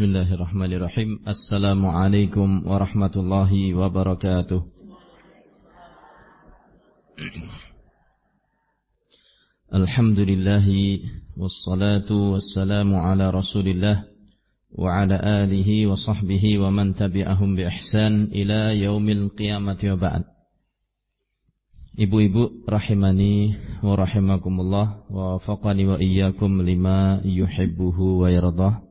Bismillahirrahmanirrahim. Assalamualaikum warahmatullahi wabarakatuh. Alhamdulillahi wassalatu wassalamu ala Rasulillah wa ala alihi wa sahbihi wa man tabi'ahum bi ihsan ila yaumil qiyamati wa ba'd. Ibu-ibu rahimani wa rahimakumullah wa faqani wa iyyakum lima yuhibbuhu wa yardah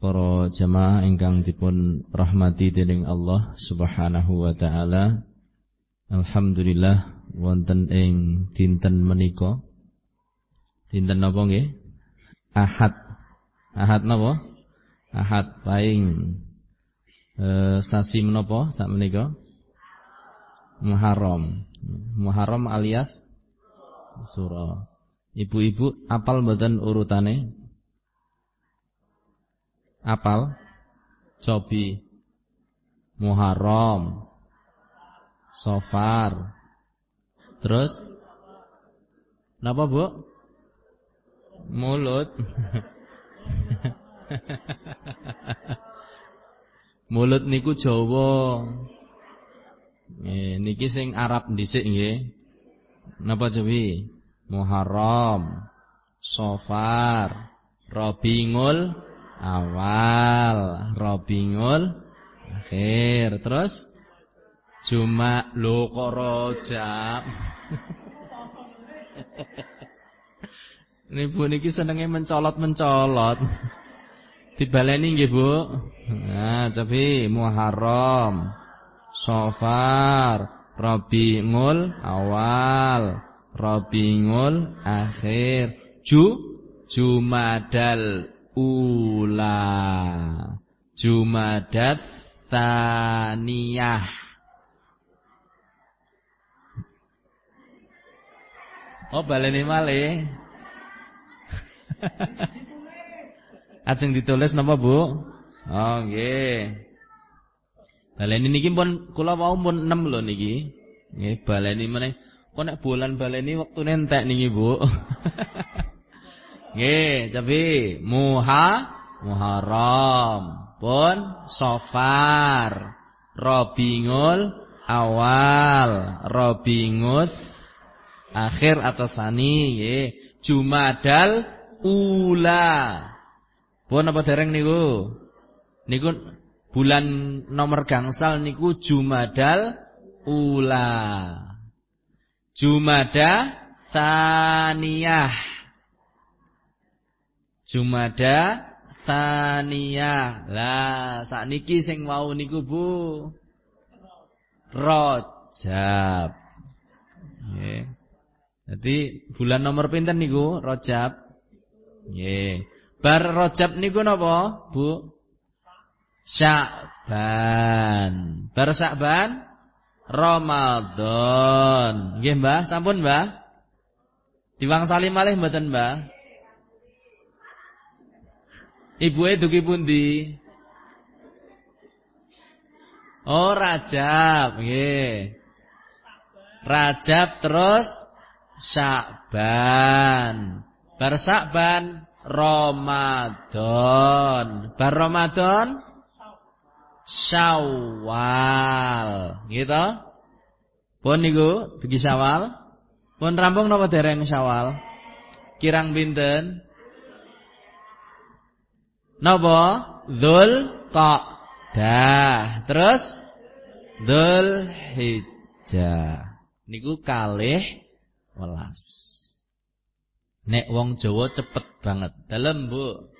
para jamaah ingkang dipun rahmati dening Allah Subhanahu wa taala. Alhamdulillah wonten ing dinten menika. Dinten napa nggih? Ahad. Ahad napa? Ahad paing e, sasi menapa sak menika? Muharram. Muharram alias Suro. Ibu-ibu apal mboten urutane? Apal? Cobi. Muharram. Sofar. Terus? Napa, Bu? Mulut. Mulut niku Jawa. Nggih, niki sing Arab dhisik nggih. Napa cobi? Muharram, Sofar, Rabiul awal, Robingul akhir. Terus Juma lo kok rojab. Ini Bu niki senenge mencolot-mencolot. Dibaleni nggih, Bu. Nah, tapi Muharram, Safar, Rabiul awal, Rabiul akhir, Ju Jumadal ula Jumadat Taniyah Oh baleni malih Ajeng ditulis napa Bu? Oh nggih. Baleni niki pun kula wau pun 6 lho niki. Nggih baleni meneh. Kok nek bulan baleni wektune entek niki Bu. Nggih, tapi muha Muharram. Pun Sofar. Robingul awal. Robingus akhir atau sani nggih Jumadal ula. Pun apa dereng niku? Niku bulan nomor gangsal niku Jumadal ula. Jumada Taniyah Jumada Thaniyah. Lah sakniki sing wau niku Bu Rajab. Nggih. Jadi bulan nomor pinten niku? Rajab. Nggih. Bar Rajab niku napa, Bu? Sya'ban. Bar Sya'ban Ramadan. Nggih, Mbah, sampun, Mbah? Diwangsali malih? Ibuke dugi pundi? Oh, Rajab, nggih. Rajab terus Syakban. Bar Syakban Ramadan. Bar Ramadan Syawal. Gitu. Pun niku dugi Syawal. Pun rampung napa dereng Syawal? Kirang pinten? Napa? Dzul Qa'dah. Terus Dzul Hijjah. Niku kalih welas. Nek wong Jawa cepet banget. Dalem, Bu.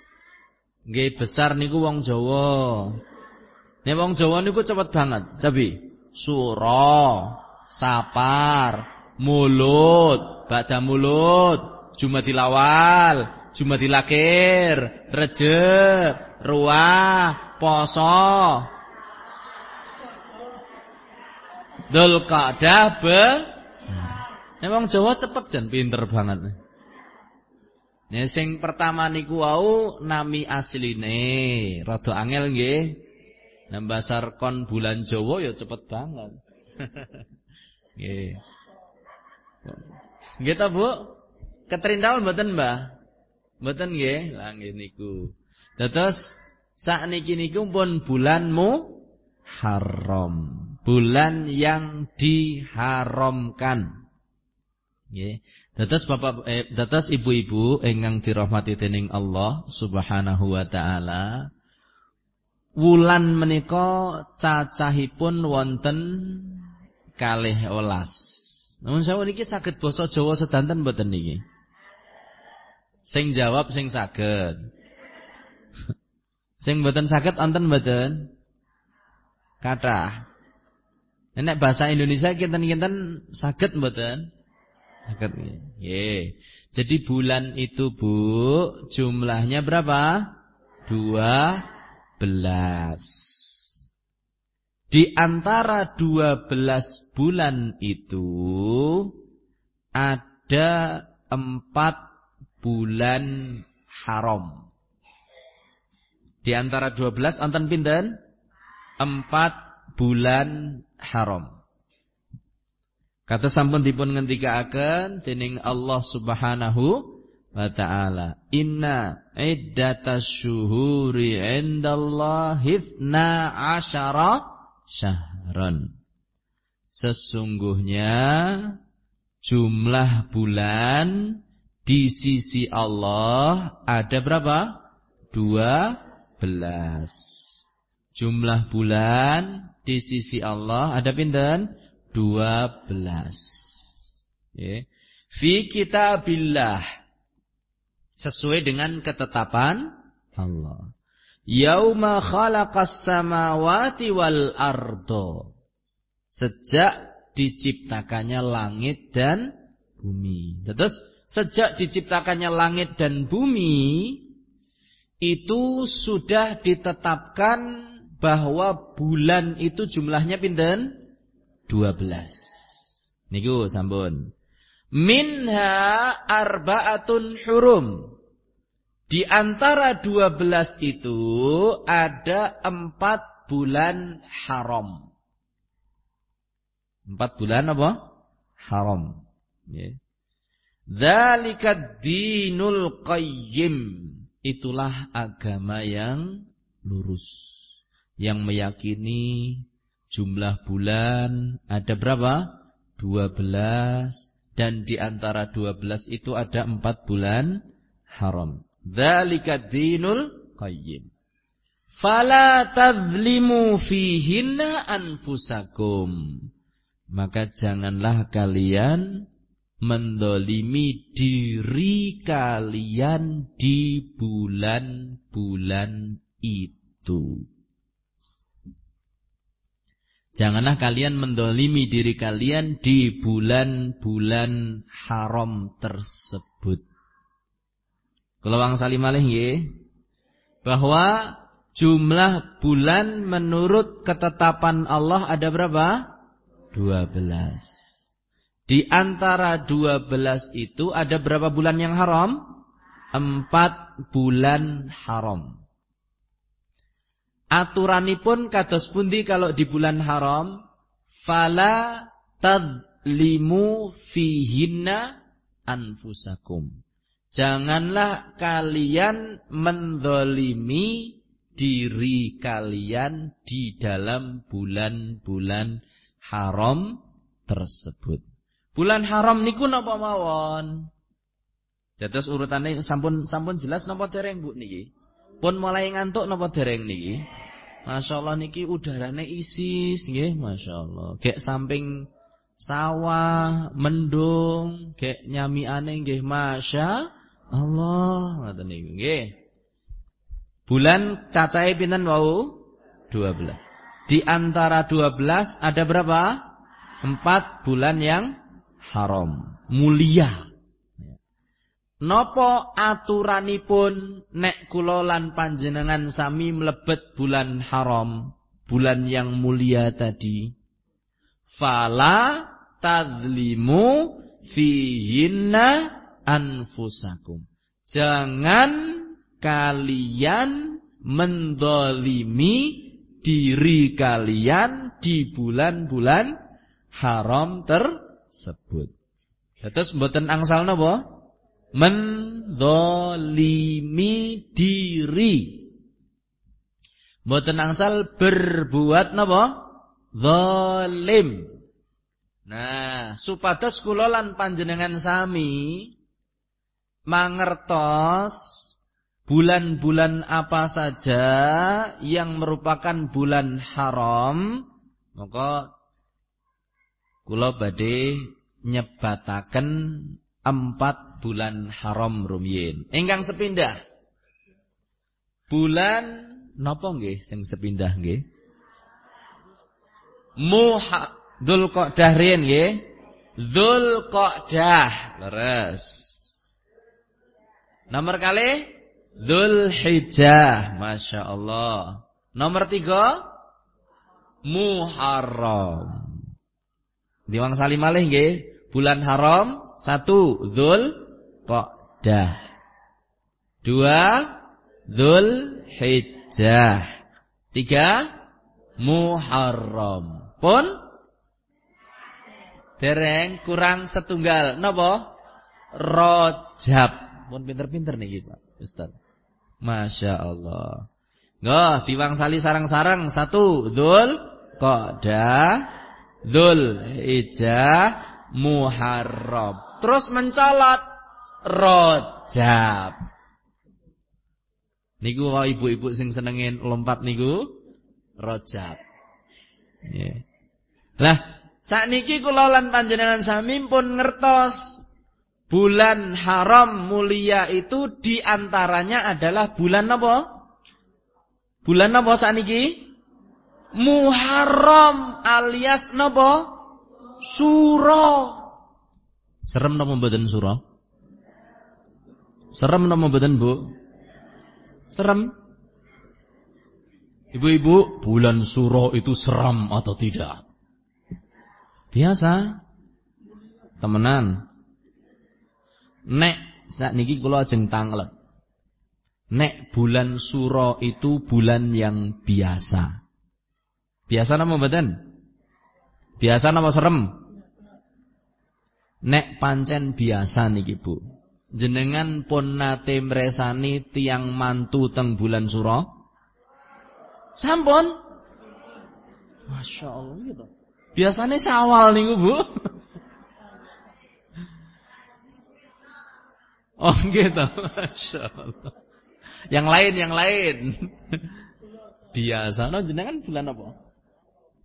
Nggih besar niku wong Jawa. Nek wong Jawa niku cepet banget. Cabi. Suro, sapar, mulut, bada mulut, jumadil awal, Jumadil Akhir, Rejeb, Ruah, Poso. Dzulqa'dah be Emang Jawa cepet jan pinter banget. Nih sing pertama niku wau nami asline, rada angel nggih. Nambasar kon bulan Jawa ya cepet banget. Nggih. Nggih ta, Bu? Ketrindal mboten, Mbah? Mboten nggih? Lah nggih niku. Dados sakniki niku pun bulanmu haram. Bulan yang diharamkan. Nggih. Dados Bapak eh, dados ibu-ibu ingkang dirahmati dening Allah Subhanahu wa taala. Wulan menika cacahipun wonten kalih olas. Namun saya niki saged basa Jawa sedanten mboten niki? Sing jawab sing saged. sing mboten saged wonten mboten? Kathah. Nek bahasa Indonesia kinten-kinten saged mboten? Saged nggih. Jadi bulan itu Bu, jumlahnya berapa? Dua belas. Di antara dua belas bulan itu ada empat bulan haram. Di antara dua belas anten pinten? Empat bulan haram. Kata sampun dipun ngendikaaken dening Allah Subhanahu wa taala. Inna iddatas syuhuri indallahi 12 syahran. Sesungguhnya jumlah bulan di sisi Allah ada berapa? Dua belas. Jumlah bulan di sisi Allah ada pinten? Dua belas. Ya. Fi kitabillah. Sesuai dengan ketetapan Allah. Yauma khalaqas samawati wal ardo. Sejak diciptakannya langit dan bumi. Terus sejak diciptakannya langit dan bumi itu sudah ditetapkan bahwa bulan itu jumlahnya pinten? 12. Niku sampun. Minha arba'atun hurum. Di antara 12 itu ada empat bulan haram. Empat bulan apa? Haram. Dzalika dinul qayyim. Itulah agama yang lurus. Yang meyakini Jumlah bulan ada berapa? 12 dan di antara 12 itu ada 4 bulan haram. Dzalika dinul qayyim. Fala tadlimu fihinna anfusakum. Maka janganlah kalian mendolimi diri kalian di bulan-bulan itu. Janganlah kalian mendolimi diri kalian di bulan-bulan haram tersebut. Kalau wang salim alih bahwa jumlah bulan menurut ketetapan Allah ada berapa? 12. Di antara 12 itu ada berapa bulan yang haram? Empat bulan haram. Aturanipun kados pundi kalau di bulan haram? Fala tadlimu fihinna anfusakum. Janganlah kalian mendolimi diri kalian di dalam bulan-bulan haram tersebut. Bulan haram niku napa mawon? Dados urutane sampun sampun jelas napa dereng Bu niki? Pun mulai ngantuk napa dereng niki? Masyaallah niki udarane isis nggih, masyaallah. Gek samping sawah, mendung, gek nyamiane nggih masya Allah, ngoten niku nggih. Bulan cacahe pinten wau? 12. Di antara 12 ada berapa? 4 bulan yang haram, mulia. Nopo aturanipun nek kula lan panjenengan sami mlebet bulan haram, bulan yang mulia tadi. Fala tadlimu fihinna anfusakum. Jangan kalian mendolimi diri kalian di bulan-bulan haram tersebut. Terus mboten angsal napa? mendolimi diri. Mboten angsal berbuat napa? Zalim. Nah, supados kula lan panjenengan sami mangertos bulan-bulan apa saja yang merupakan bulan haram, maka kula badhe nyebataken empat bulan haram rumiyin. Ingkang sepindah. Bulan napa nggih sing sepindah nggih? Muha Dzulqa'dah riyen nggih. Dzulqa'dah. Leres. Nomor kali Dzulhijjah. Masya Allah. Nomor tiga Muharram. Diwang salim malih nggih. Bulan haram satu Dzulqa'dah. Dua Dzulhijjah. Tiga Muharram. Pun Dereng kurang setunggal. Napa? Rojab. Pun pinter-pinter nih Pak Ustaz. Masya Allah. Nggih, diwangsali sarang-sarang satu Dzul Qa'dah, Dzul Hijjah, Muharram. Terus mencolot Rojab. Niku ibu-ibu sing senengin lompat niku Rojab. Yeah. Lah Sakniki kula lan panjenengan sami pun ngertos bulan haram mulia itu di antaranya adalah bulan apa? Bulan apa sakniki? Muharram alias napa? Suro. Serem napa mboten suro? Serem napa mboten, Bu? Serem? Ibu-ibu, bulan suro itu seram atau tidak? Biasa. Temenan. Nek saat niki kula ajeng tanglet. Nek bulan suro itu bulan yang biasa. Biasa nama mboten? Biasa nama serem? Nek pancen biasa niki Bu. Jenengan pun nate mresani tiang mantu teng bulan suro? Sampun? Masya Allah gitu. Biasanya Syawal nih Bu. Oh gitu, Masya Allah. Yang lain, yang lain. Biasa, no jenengan bulan apa?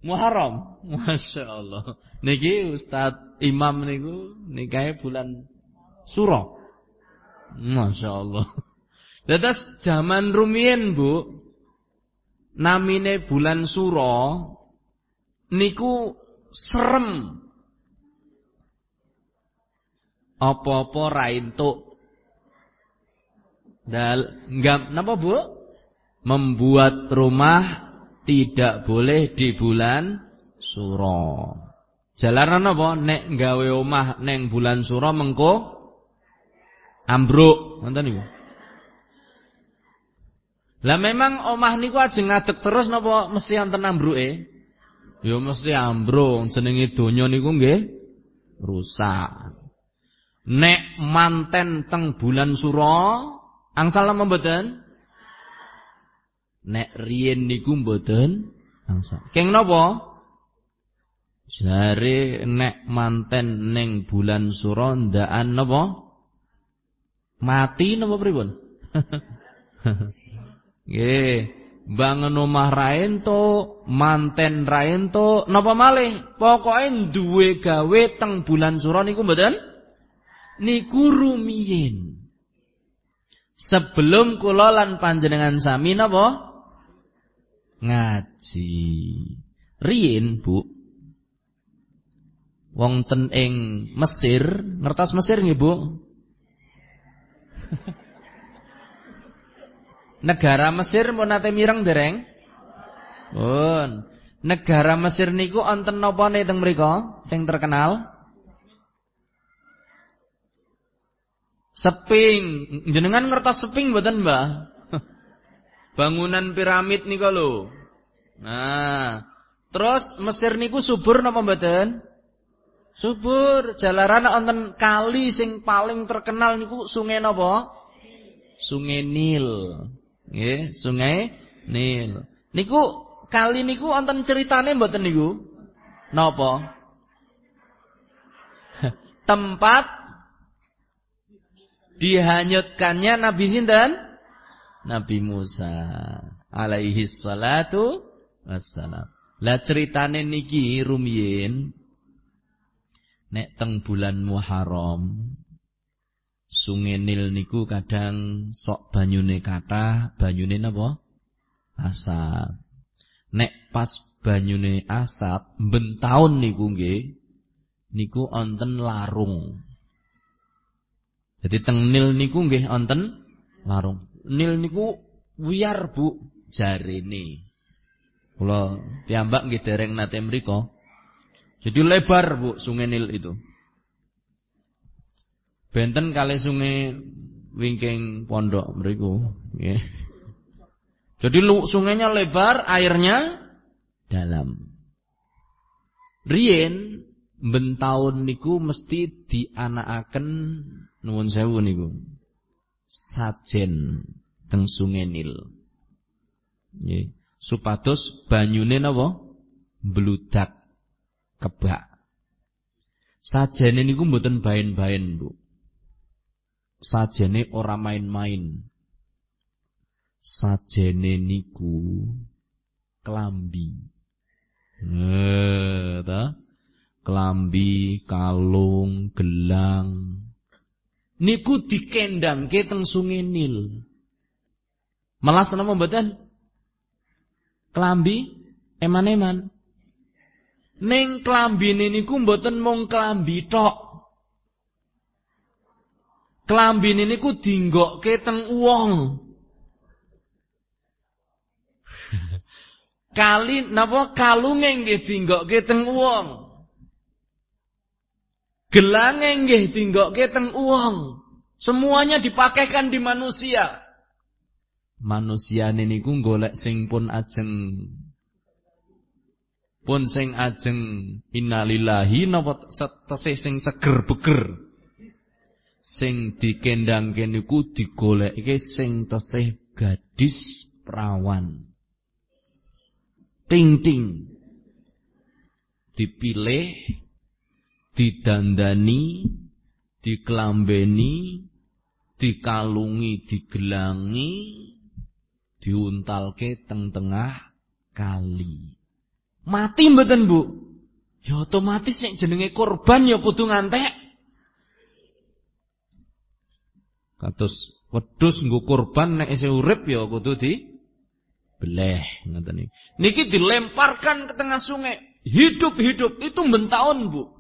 Muharram, Masya Allah. Niki Ustadz Imam niku nikahe bulan Suro. Masya Allah. Dados zaman rumiyin Bu, namine bulan Suro niku serem. Apa-apa ra entuk. Dal enggak napa Bu? Membuat rumah tidak boleh di bulan Suro. Jalaran apa? Nek gawe omah neng bulan Suro mengko ambruk, ngoten niku. Lah memang omah niku ajeng ngadeg terus napa mesti wonten ambruke? Ya mesti ambrung jenenge donya niku nggih rusak. Nek manten teng bulan suro angsal mboten? Nek riyen niku mboten angsal. Keng napa? Jare nek manten ning bulan suro ndaan napa? Mati napa pripun? Nggih bangun omah raento, manten raento, napa malih? Pokoke duwe gawe teng bulan suro niku mboten? Niku rumiyin. Sebelum kula lan panjenengan sami napa? Ngaji. Riyin, Bu. Wong ten ing Mesir, ngertos Mesir nggih, Bu? Negara Mesir mau nate mireng dereng? Pun. Negara Mesir niku wonten napa nih teng mriku sing terkenal? Seping. Jenengan ngertos seping mboten, Mbah? Bangunan piramid niku lho. Nah, terus Mesir niku subur napa mboten? Subur. Jalaran wonten kali sing paling terkenal niku sungai napa? Sungai Nil. Nggih, Sungai Nil. Niku kali niku wonten ceritane mboten niku? Napa? Tempat dihanyutkannya Nabi sinten? Nabi Musa alaihi salatu wassalam. Lah ceritane niki rumiyin nek teng bulan Muharram Sungai Nil niku kadang sok banyune kathah, banyune napa? Asap. Nek pas banyune asap, ben taun niku nggih niku onten larung. Jadi teng Nil niku nggih onten larung. Nil niku wiyar Bu jarene. Kula piyambak nggih dereng nate mriku. Jadi lebar Bu Sungai Nil itu. Benten kali sungai wingking pondok mriku nggih. Jadi sungainya lebar, airnya dalam. Rien bentaun niku mesti dianakaken nuwun sewu niku. Sajen teng Sungai Nil. Nggih, supados banyune napa? Bludak kebak. Sajene niku mboten bain-bain, Bu sajene ora main-main. Sajene niku klambi. Eh, ta? Klambi, kalung, gelang. Niku dikendangke teng Sungai Nil. Malah senama mboten? Klambi eman-eman. Ning klambine niku mboten mung klambi tok. Kelambin ini ku dinggok teng uang. Kali napa kalunge nggih dinggokke teng uang. Gelange nggih dinggokke teng uang. Semuanya dipakaikan di manusia. Manusia niku golek sing pun ajeng pun sing ajeng innalillahi napa tesih sing seger beger sing dikendangke niku digoleke sing tesih gadis perawan. Ting-ting. Dipilih, didandani, dikelambeni, dikalungi, digelangi, diuntalke teng tengah kali. Mati mboten, Bu? Ya otomatis yang jenenge korban ya kudu ngantek. Kados wedhus nggo kurban nek isih urip ya kudu di beleh ngoten niki. Niki dilemparkan ke tengah sungai, hidup-hidup itu bentaun, Bu.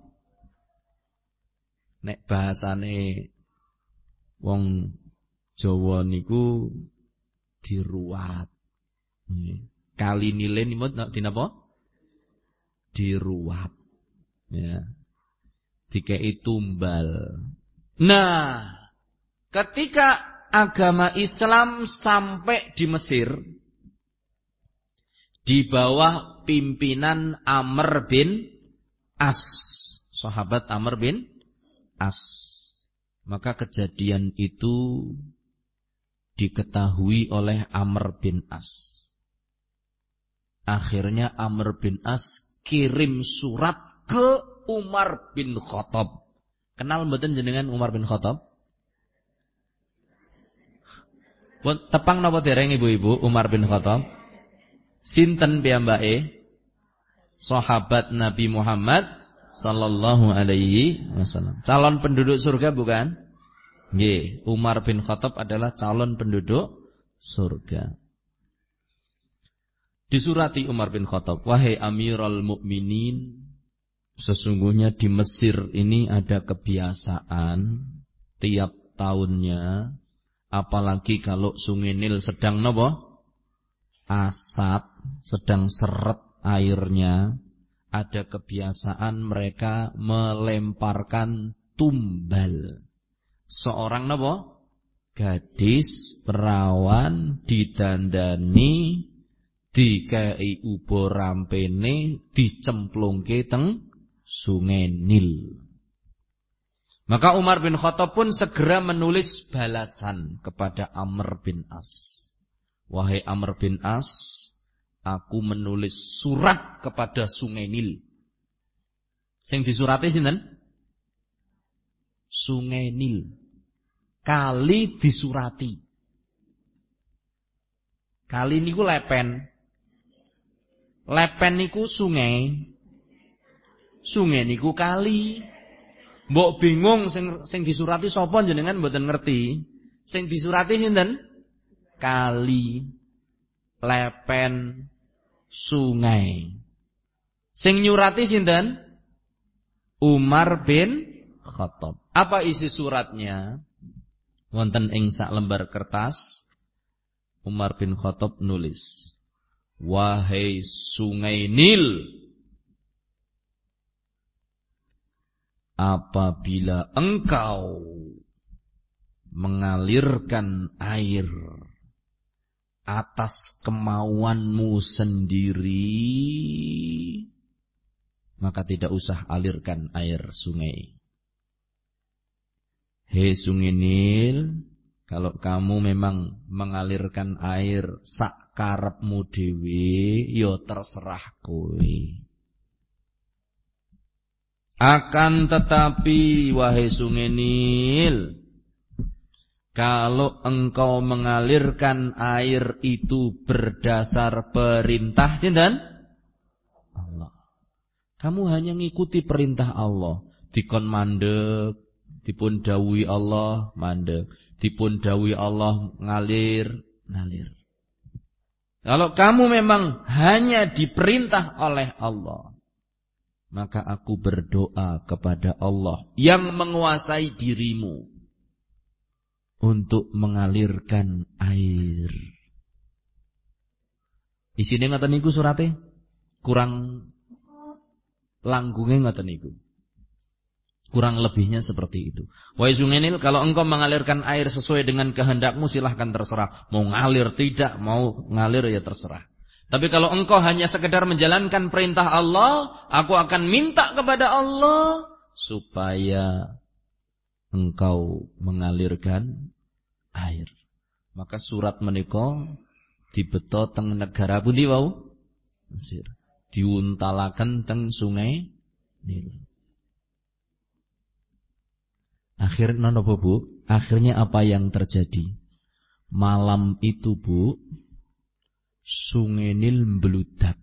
Nek bahasane wong Jawa niku diruat. Kali nilai nimut dinapa? Diruat. Ya. Dikei tumbal. Nah, Ketika agama Islam sampai di Mesir di bawah pimpinan Amr bin As, sahabat Amr bin As. Maka kejadian itu diketahui oleh Amr bin As. Akhirnya Amr bin As kirim surat ke Umar bin Khattab. Kenal mboten jenengan Umar bin Khattab? Tepang napa dereng ibu-ibu Umar bin Khattab? Sinten piyambake? Sahabat Nabi Muhammad sallallahu alaihi wasallam. Calon penduduk surga bukan? Nggih, Umar bin Khattab adalah calon penduduk surga. Disurati Umar bin Khattab, "Wahai Amirul Mukminin, sesungguhnya di Mesir ini ada kebiasaan tiap tahunnya Apalagi kalau sungai Nil sedang nopo asap, sedang seret airnya, ada kebiasaan mereka melemparkan tumbal. Seorang nopo gadis perawan didandani dikai ubo rampene dicemplungke teng sungai Nil. Maka Umar bin Khattab pun segera menulis balasan kepada Amr bin As. Wahai Amr bin As, Aku menulis surat kepada Sungai Nil. Sing disurati sinten? Sungai Nil. Kali disurati. Kali niku lepen. Lepen niku sungai. Sungai niku kali. Mbok bingung sing sing disurati sapa jenengan mboten ngerti. Sing disurati sinten? Kali, lepen, sungai. Sing nyurati sinten? Umar bin Khattab. Apa isi suratnya? Wonten ing sak lembar kertas. Umar bin Khattab nulis, "Wahai sungai Nil, apabila engkau mengalirkan air atas kemauanmu sendiri, maka tidak usah alirkan air sungai. Hei sungai Nil, kalau kamu memang mengalirkan air sak karepmu dewi, yo ya terserah kowe. Akan tetapi wahai sungai Nil Kalau engkau mengalirkan air itu berdasar perintah Sindan Allah. Kamu hanya mengikuti perintah Allah. Dikon mandek Dipun dawi Allah mandek. Dipun dawi Allah ngalir Ngalir. Kalau kamu memang hanya diperintah oleh Allah maka aku berdoa kepada Allah yang menguasai dirimu untuk mengalirkan air. Isine ngoten niku surate? Kurang langgungnya ngoten niku. Kurang lebihnya seperti itu. Wa Nil, kalau engkau mengalirkan air sesuai dengan kehendakmu silahkan terserah. Mau ngalir tidak, mau ngalir ya terserah. Tapi kalau engkau hanya sekedar menjalankan perintah Allah, aku akan minta kepada Allah supaya engkau mengalirkan air. Maka surat menika dibeto teng negara pundi wau? Mesir. Diuntalaken teng sungai Nil. Akhirnya nopo Bu? Akhirnya apa yang terjadi? Malam itu Bu, Sungai Nil meludak.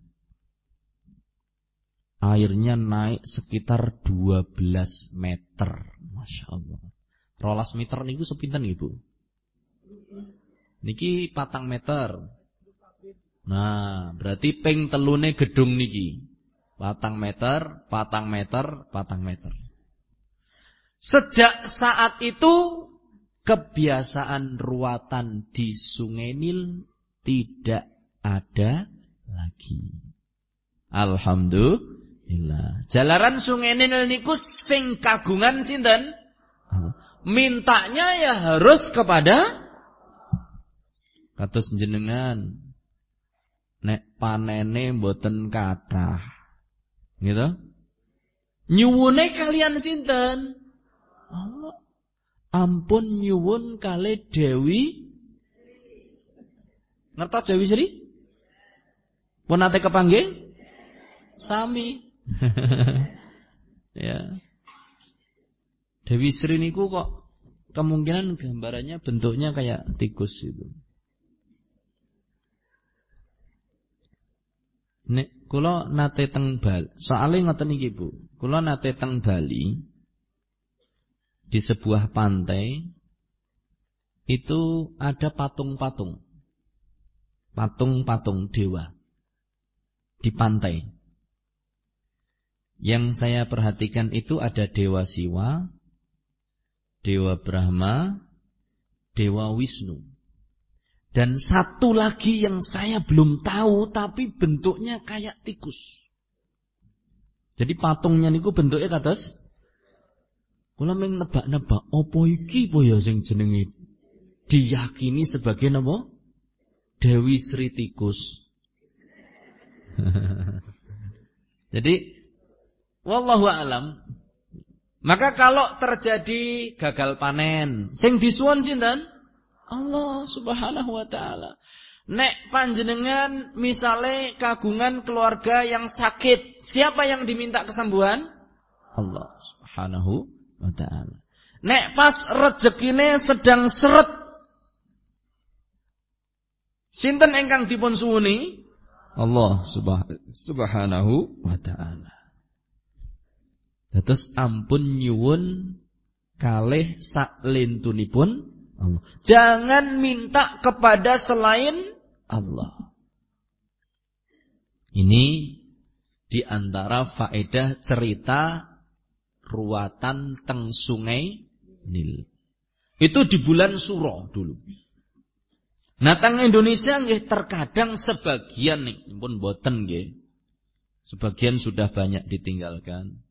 Airnya naik sekitar 12 meter. Masya Allah. Rolas meter niku sepinten ibu? Niki patang meter. Nah, berarti ping telune gedung niki. Patang meter, patang meter, patang meter. Sejak saat itu kebiasaan ruatan di Sungai Nil tidak ada lagi. Alhamdulillah. Jalaran Sungai Nil niku sing kagungan sinten? Mintanya ya harus kepada kados jenengan. Nek panene mboten kathah. Gitu? Nyuwune kalian sinten? Allah. Ampun nyuwun kali Dewi Ngertos Dewi Sri? Pun nate kepanggih? Sami. ya. Dewi Sri niku kok kemungkinan gambarannya bentuknya kayak tikus itu. Nek kula nate teng Bali, soalnya ngoten iki Bu. Kula nate teng Bali di sebuah pantai itu ada patung-patung. Patung-patung dewa di pantai. Yang saya perhatikan itu ada Dewa Siwa, Dewa Brahma, Dewa Wisnu. Dan satu lagi yang saya belum tahu tapi bentuknya kayak tikus. Jadi patungnya niku bentuknya kados kula meng nebak-nebak opo iki po ya sing jenenge diyakini sebagai napa? Dewi Sri Tikus. Jadi wallahu alam. Maka kalau terjadi gagal panen, sing disuwun sinten? Allah Subhanahu wa taala. Nek panjenengan misale kagungan keluarga yang sakit, siapa yang diminta kesembuhan? Allah Subhanahu wa taala. Nek pas rezekine sedang seret. Sinten ingkang dipun suwuni? Allah Subhanahu wa taala. Dados ampun nyuwun kalih saklintunipun Allah. Jangan minta kepada selain Allah. Ini di antara faedah cerita ruatan teng sungai Nil. Itu di bulan Suro dulu. Nah teng Indonesia nggih terkadang sebagian nih pun boten nggih. Sebagian sudah banyak ditinggalkan.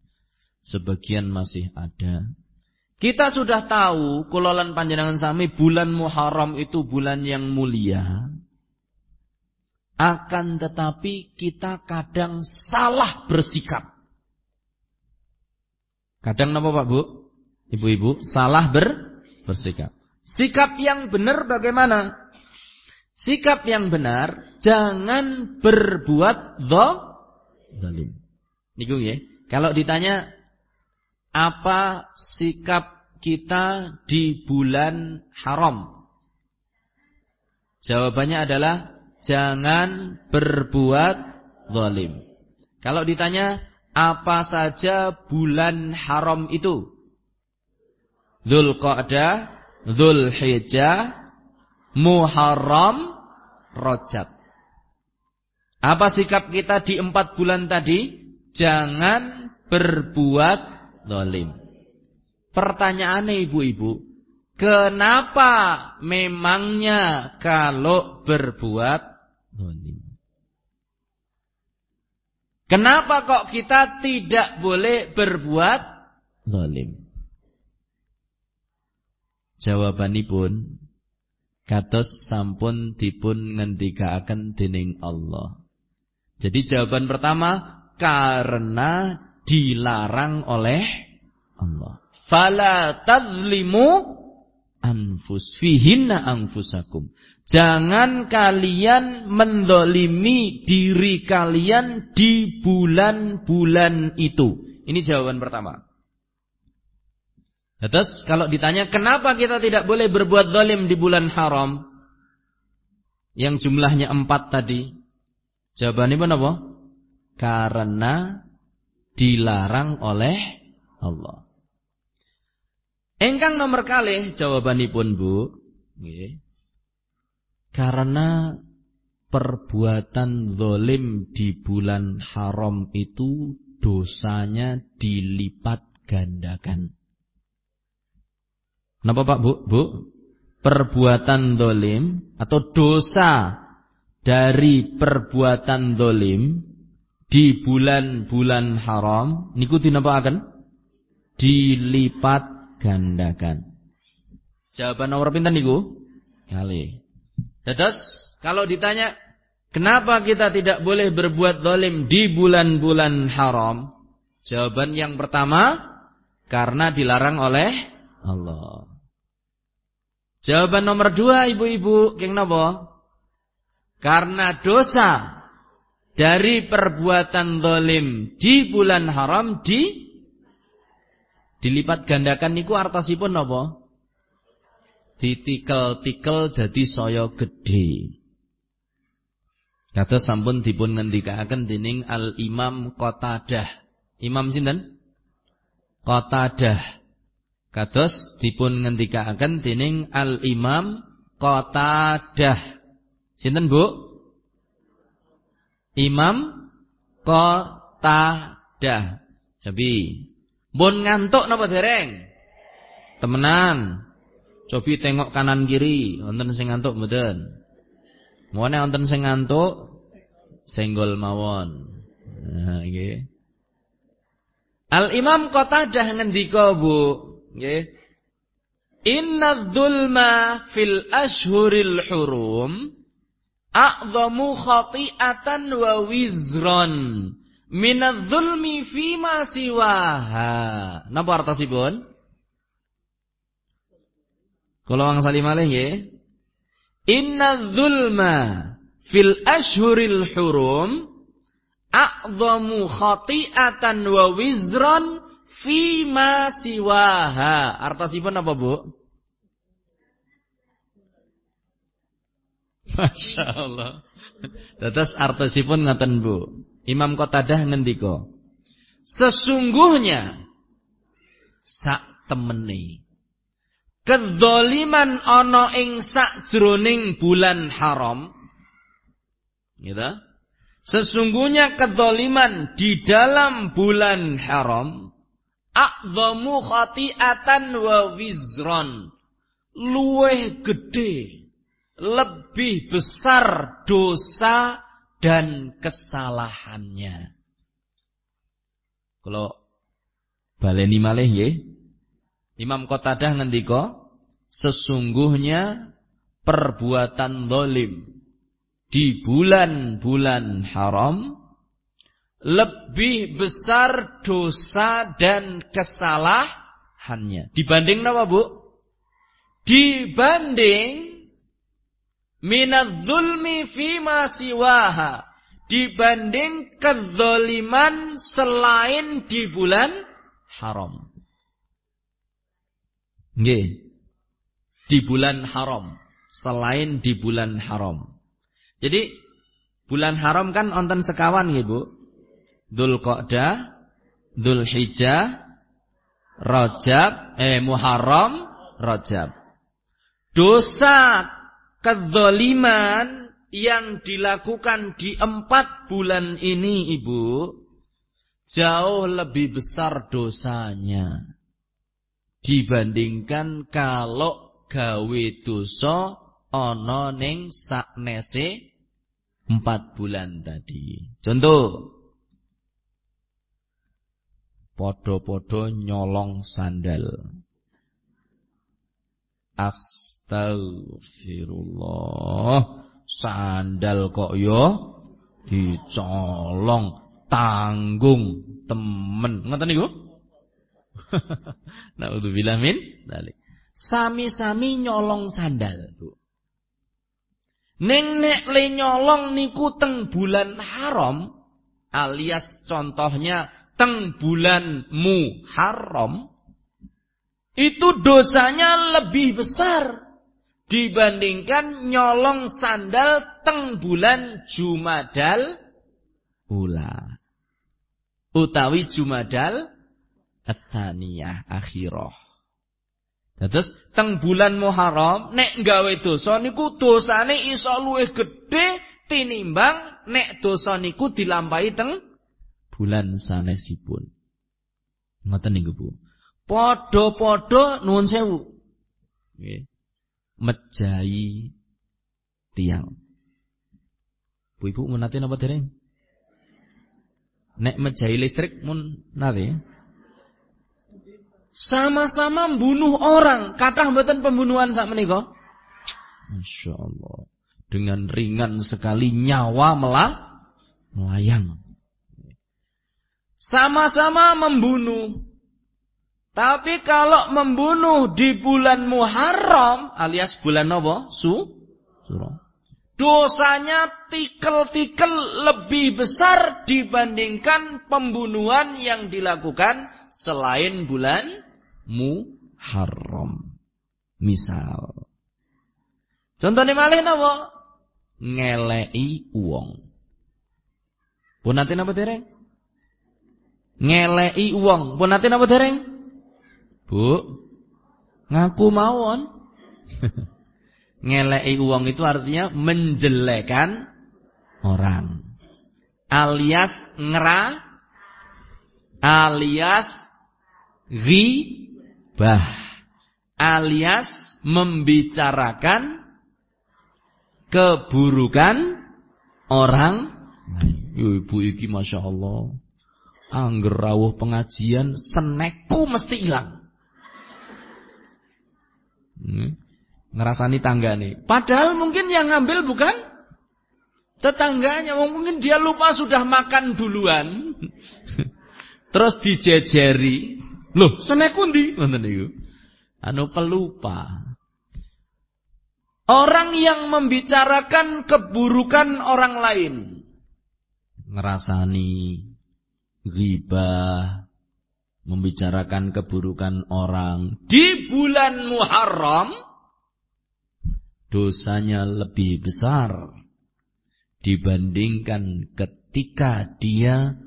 Sebagian masih ada. Kita sudah tahu kulolan panjenengan sami bulan Muharram itu bulan yang mulia. Akan tetapi kita kadang salah bersikap. Kadang apa Pak Bu? Ibu-ibu salah ber bersikap. Sikap yang benar bagaimana? Sikap yang benar jangan berbuat zalim. Niku ya. Kalau ditanya apa sikap kita di bulan haram? Jawabannya adalah jangan berbuat zalim. Kalau ditanya apa saja bulan haram itu? Dzulqa'dah, Dzulhijjah, Muharram, Rajab. Apa sikap kita di empat bulan tadi? Jangan berbuat zalim. Pertanyaannya ibu-ibu, kenapa memangnya kalau berbuat zalim? Kenapa kok kita tidak boleh berbuat zalim? Jawabanipun kados sampun dipun ngendikaaken dening Allah. Jadi jawaban pertama karena dilarang oleh Allah. Fala tadzlimu anfus fihinna anfusakum. Jangan kalian mendolimi diri kalian di bulan-bulan itu. Ini jawaban pertama. Terus kalau ditanya kenapa kita tidak boleh berbuat zalim di bulan haram yang jumlahnya empat tadi, jawabannya apa? Karena dilarang oleh Allah. Engkang nomor kali jawabanipun Bu. Karena perbuatan zalim di bulan haram itu dosanya dilipat gandakan. Kenapa Pak Bu? Bu, perbuatan zalim atau dosa dari perbuatan zalim di bulan-bulan haram niku akan dilipat gandakan. Jawaban nomor pinten niku? Kali. Dados kalau ditanya kenapa kita tidak boleh berbuat zalim di bulan-bulan haram? Jawaban yang pertama karena dilarang oleh Allah. Jawaban nomor dua ibu-ibu, keng napa? Karena dosa dari perbuatan zalim di bulan haram di dilipat gandakan niku artosipun napa? Ditikel-tikel dadi saya gedhe. Kata sampun dipun ngendikaken dening Al Imam Qatadah. Imam sinten? Qatadah. Kados dipun ngendikaken dening Al Imam Qatadah. Sinten Bu? Imam Qatadah. Jadi, Mun ngantuk napa dereng? Temenan. Cobi tengok kanan kiri, wonten sing ngantuk mboten? Mone wonten sing ngantuk senggol mawon. Nah, nggih. Al Imam Qatadah ngendika, Bu, nggih. Inna dzulma fil ashhuril hurum a'zamu khati'atan wa wizron minadz-zulmi ma siwaha. Napa artosipun? Kula wang salim malih nggih. Inna dzulma fil ashhuril hurum a'zamu khati'atan wa wizran fi ma siwaha. Artosipun apa, Bu? Masya Allah. Tetes artosipun ngaten, Bu. Imam Qatadah ngendika, sesungguhnya sak temeni Kedzoliman ana ing sakjroning bulan haram. Gitu. Sesungguhnya kedzoliman di dalam bulan haram a'dhamu khati'atan wa wizron. Luweh gede, lebih besar dosa dan kesalahannya. Kalau baleni malih nggih Imam Qatadah ngendika, sesungguhnya perbuatan zalim di bulan-bulan haram lebih besar dosa dan kesalahannya dibanding apa Bu? Dibanding minadz zulmi fi ma siwaha dibanding kezaliman selain di bulan haram. Nggih. Di bulan haram, selain di bulan haram. Jadi bulan haram kan onten sekawan nggih, Bu. Dzulqa'dah, Dzulhijjah, Rajab, eh Muharram, Rajab. Dosa kezaliman yang dilakukan di empat bulan ini, Ibu, jauh lebih besar dosanya dibandingkan kalau gawe dosa ana ning saknese 4 bulan tadi. Contoh Podo-podo nyolong sandal. Astagfirullah. Sandal kok yo dicolong tanggung temen. Ngoten niku? Naudzubillah min. Sami-sami nyolong sandal, Bu. Ning nek le nyolong niku teng bulan haram alias contohnya teng bulan Muharram itu dosanya lebih besar dibandingkan nyolong sandal teng bulan Jumadal ula utawi Jumadal at-taniyah akhirah. Terus teng bulan Muharram nek gawe dosa niku dosane iso luwih gedhe tinimbang nek dosa niku dilampahi teng bulan sanesipun. Ngoten niku Bu. Padha-padha nuwun sewu. Mejahi tiang. Bu Ibu mun nate napa dereng? Nek mejahi listrik mun nate sama-sama membunuh orang. Kata mboten pembunuhan sak menika. Masya Allah. Dengan ringan sekali nyawa melah, melayang. Sama-sama membunuh. Tapi kalau membunuh di bulan Muharram alias bulan apa? Su? Surah. Dosanya tikel-tikel lebih besar dibandingkan pembunuhan yang dilakukan selain bulan Muharram. Misal. Contohnya malih napa? Ngelei uang. Pun nanti napa dereng? Ngelei uang. Pun nanti napa dereng? Bu, ngaku mawon. Ngelei uang itu artinya menjelekan orang. Alias ngera alias ghibah alias membicarakan keburukan orang ibu iki Masya Allah angger rawuh pengajian senekku mesti hilang hmm. ngerasani tangga nih padahal mungkin yang ngambil bukan tetangganya mungkin dia lupa sudah makan duluan Terus dijejeri. Loh, senek niku. Anu pelupa. Orang yang membicarakan keburukan orang lain. Ngerasani, ghibah, membicarakan keburukan orang. Di bulan Muharram, dosanya lebih besar dibandingkan ketika dia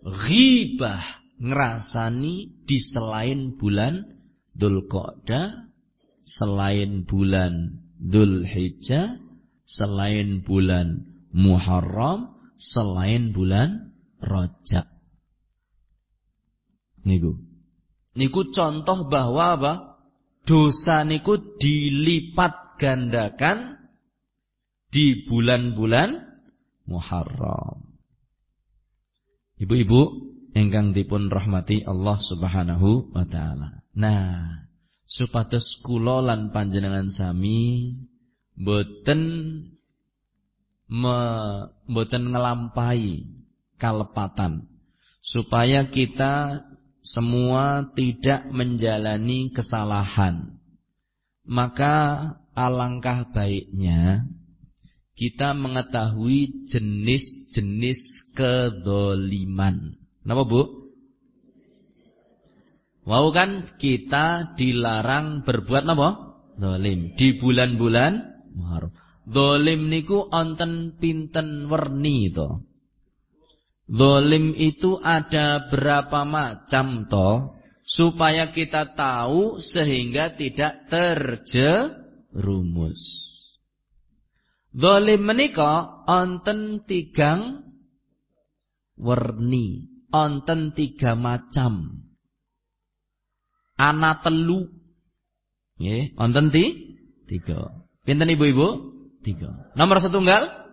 ghibah ngerasani di selain bulan Dzulqa'dah, selain bulan Dzulhijjah, selain bulan Muharram, selain bulan Rajab. Niku. Niku contoh bahwa apa? Dosa niku dilipat gandakan di bulan-bulan Muharram. Ibu-ibu ingkang dipun rahmati Allah Subhanahu wa taala. Nah, supados kula lan panjenengan sami boten me, boten ngelampai kalepatan supaya kita semua tidak menjalani kesalahan. Maka alangkah baiknya kita mengetahui jenis-jenis kedoliman. Kenapa bu? Wow kan kita dilarang berbuat apa? Dolim. Di bulan-bulan Muharram. Dolim niku onten pinten werni to. Dolim itu ada berapa macam to? Supaya kita tahu sehingga tidak terjerumus. Dolim menika onten tigang werni, onten tiga macam. Ana telu. Ti tiga. Pinten ibu-ibu? Tiga. Nomor setunggal?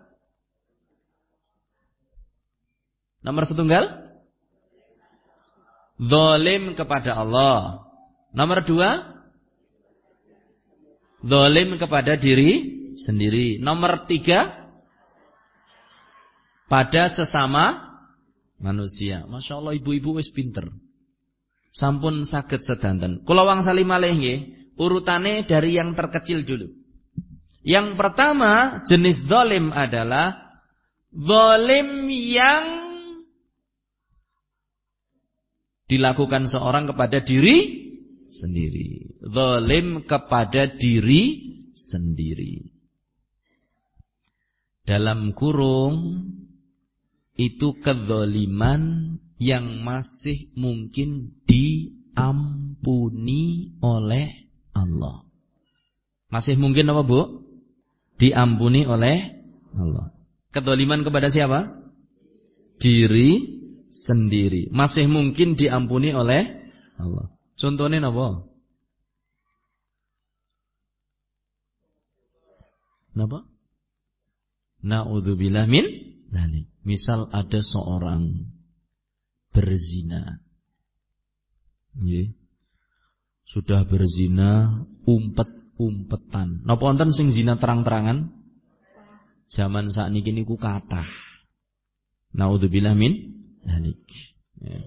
Nomor setunggal? Dolim kepada Allah. Nomor dua? Dolim kepada diri sendiri. Nomor tiga, pada sesama manusia. Masya Allah ibu-ibu wis pinter. Sampun sakit sedanten. Kula wangsali malih urutane dari yang terkecil dulu. Yang pertama jenis zalim adalah zalim yang dilakukan seorang kepada diri sendiri. Zalim kepada diri sendiri dalam kurung itu kezaliman yang masih mungkin diampuni oleh Allah. Masih mungkin apa Bu? Diampuni oleh Allah. Kezaliman kepada siapa? Diri sendiri. Masih mungkin diampuni oleh Allah. Contohnya apa? Kenapa? Na'udzubillah min dzalik. Misal ada seorang berzina. Nggih. Sudah berzina umpet-umpetan. Napa wonten sing zina terang-terangan? Zaman sakniki niku kathah. Na'udzubillah min dzalik. Ya.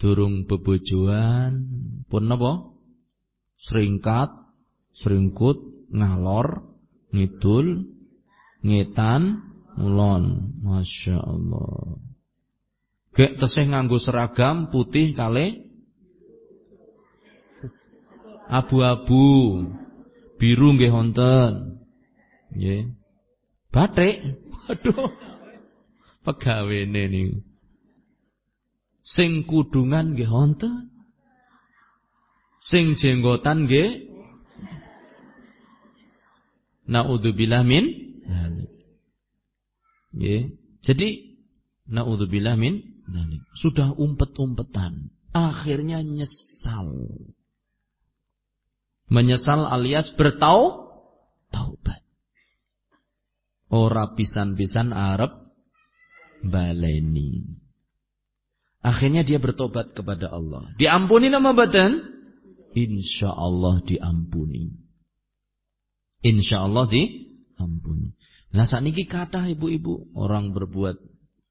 Durung bebojoan pun napa? Seringkat, seringkut, ngalor, ngidul, ngetan mulon Masya Allah. Gek tesih nganggo seragam putih kali abu-abu. Biru nggih wonten. Nggih. Batik aduh pegawene niku sing kudungan nggih wonten sing jenggotan nggih naudzubillah min Ya. Jadi naudzubillah min dzalik. Sudah umpet-umpetan, akhirnya nyesal. Menyesal alias bertau taubat. Ora pisan-pisan Arab baleni. Akhirnya dia bertobat kepada Allah. Diampuni nama badan? Insya Allah diampuni. Insya Allah diampuni. Nah saat ini kata ibu-ibu orang berbuat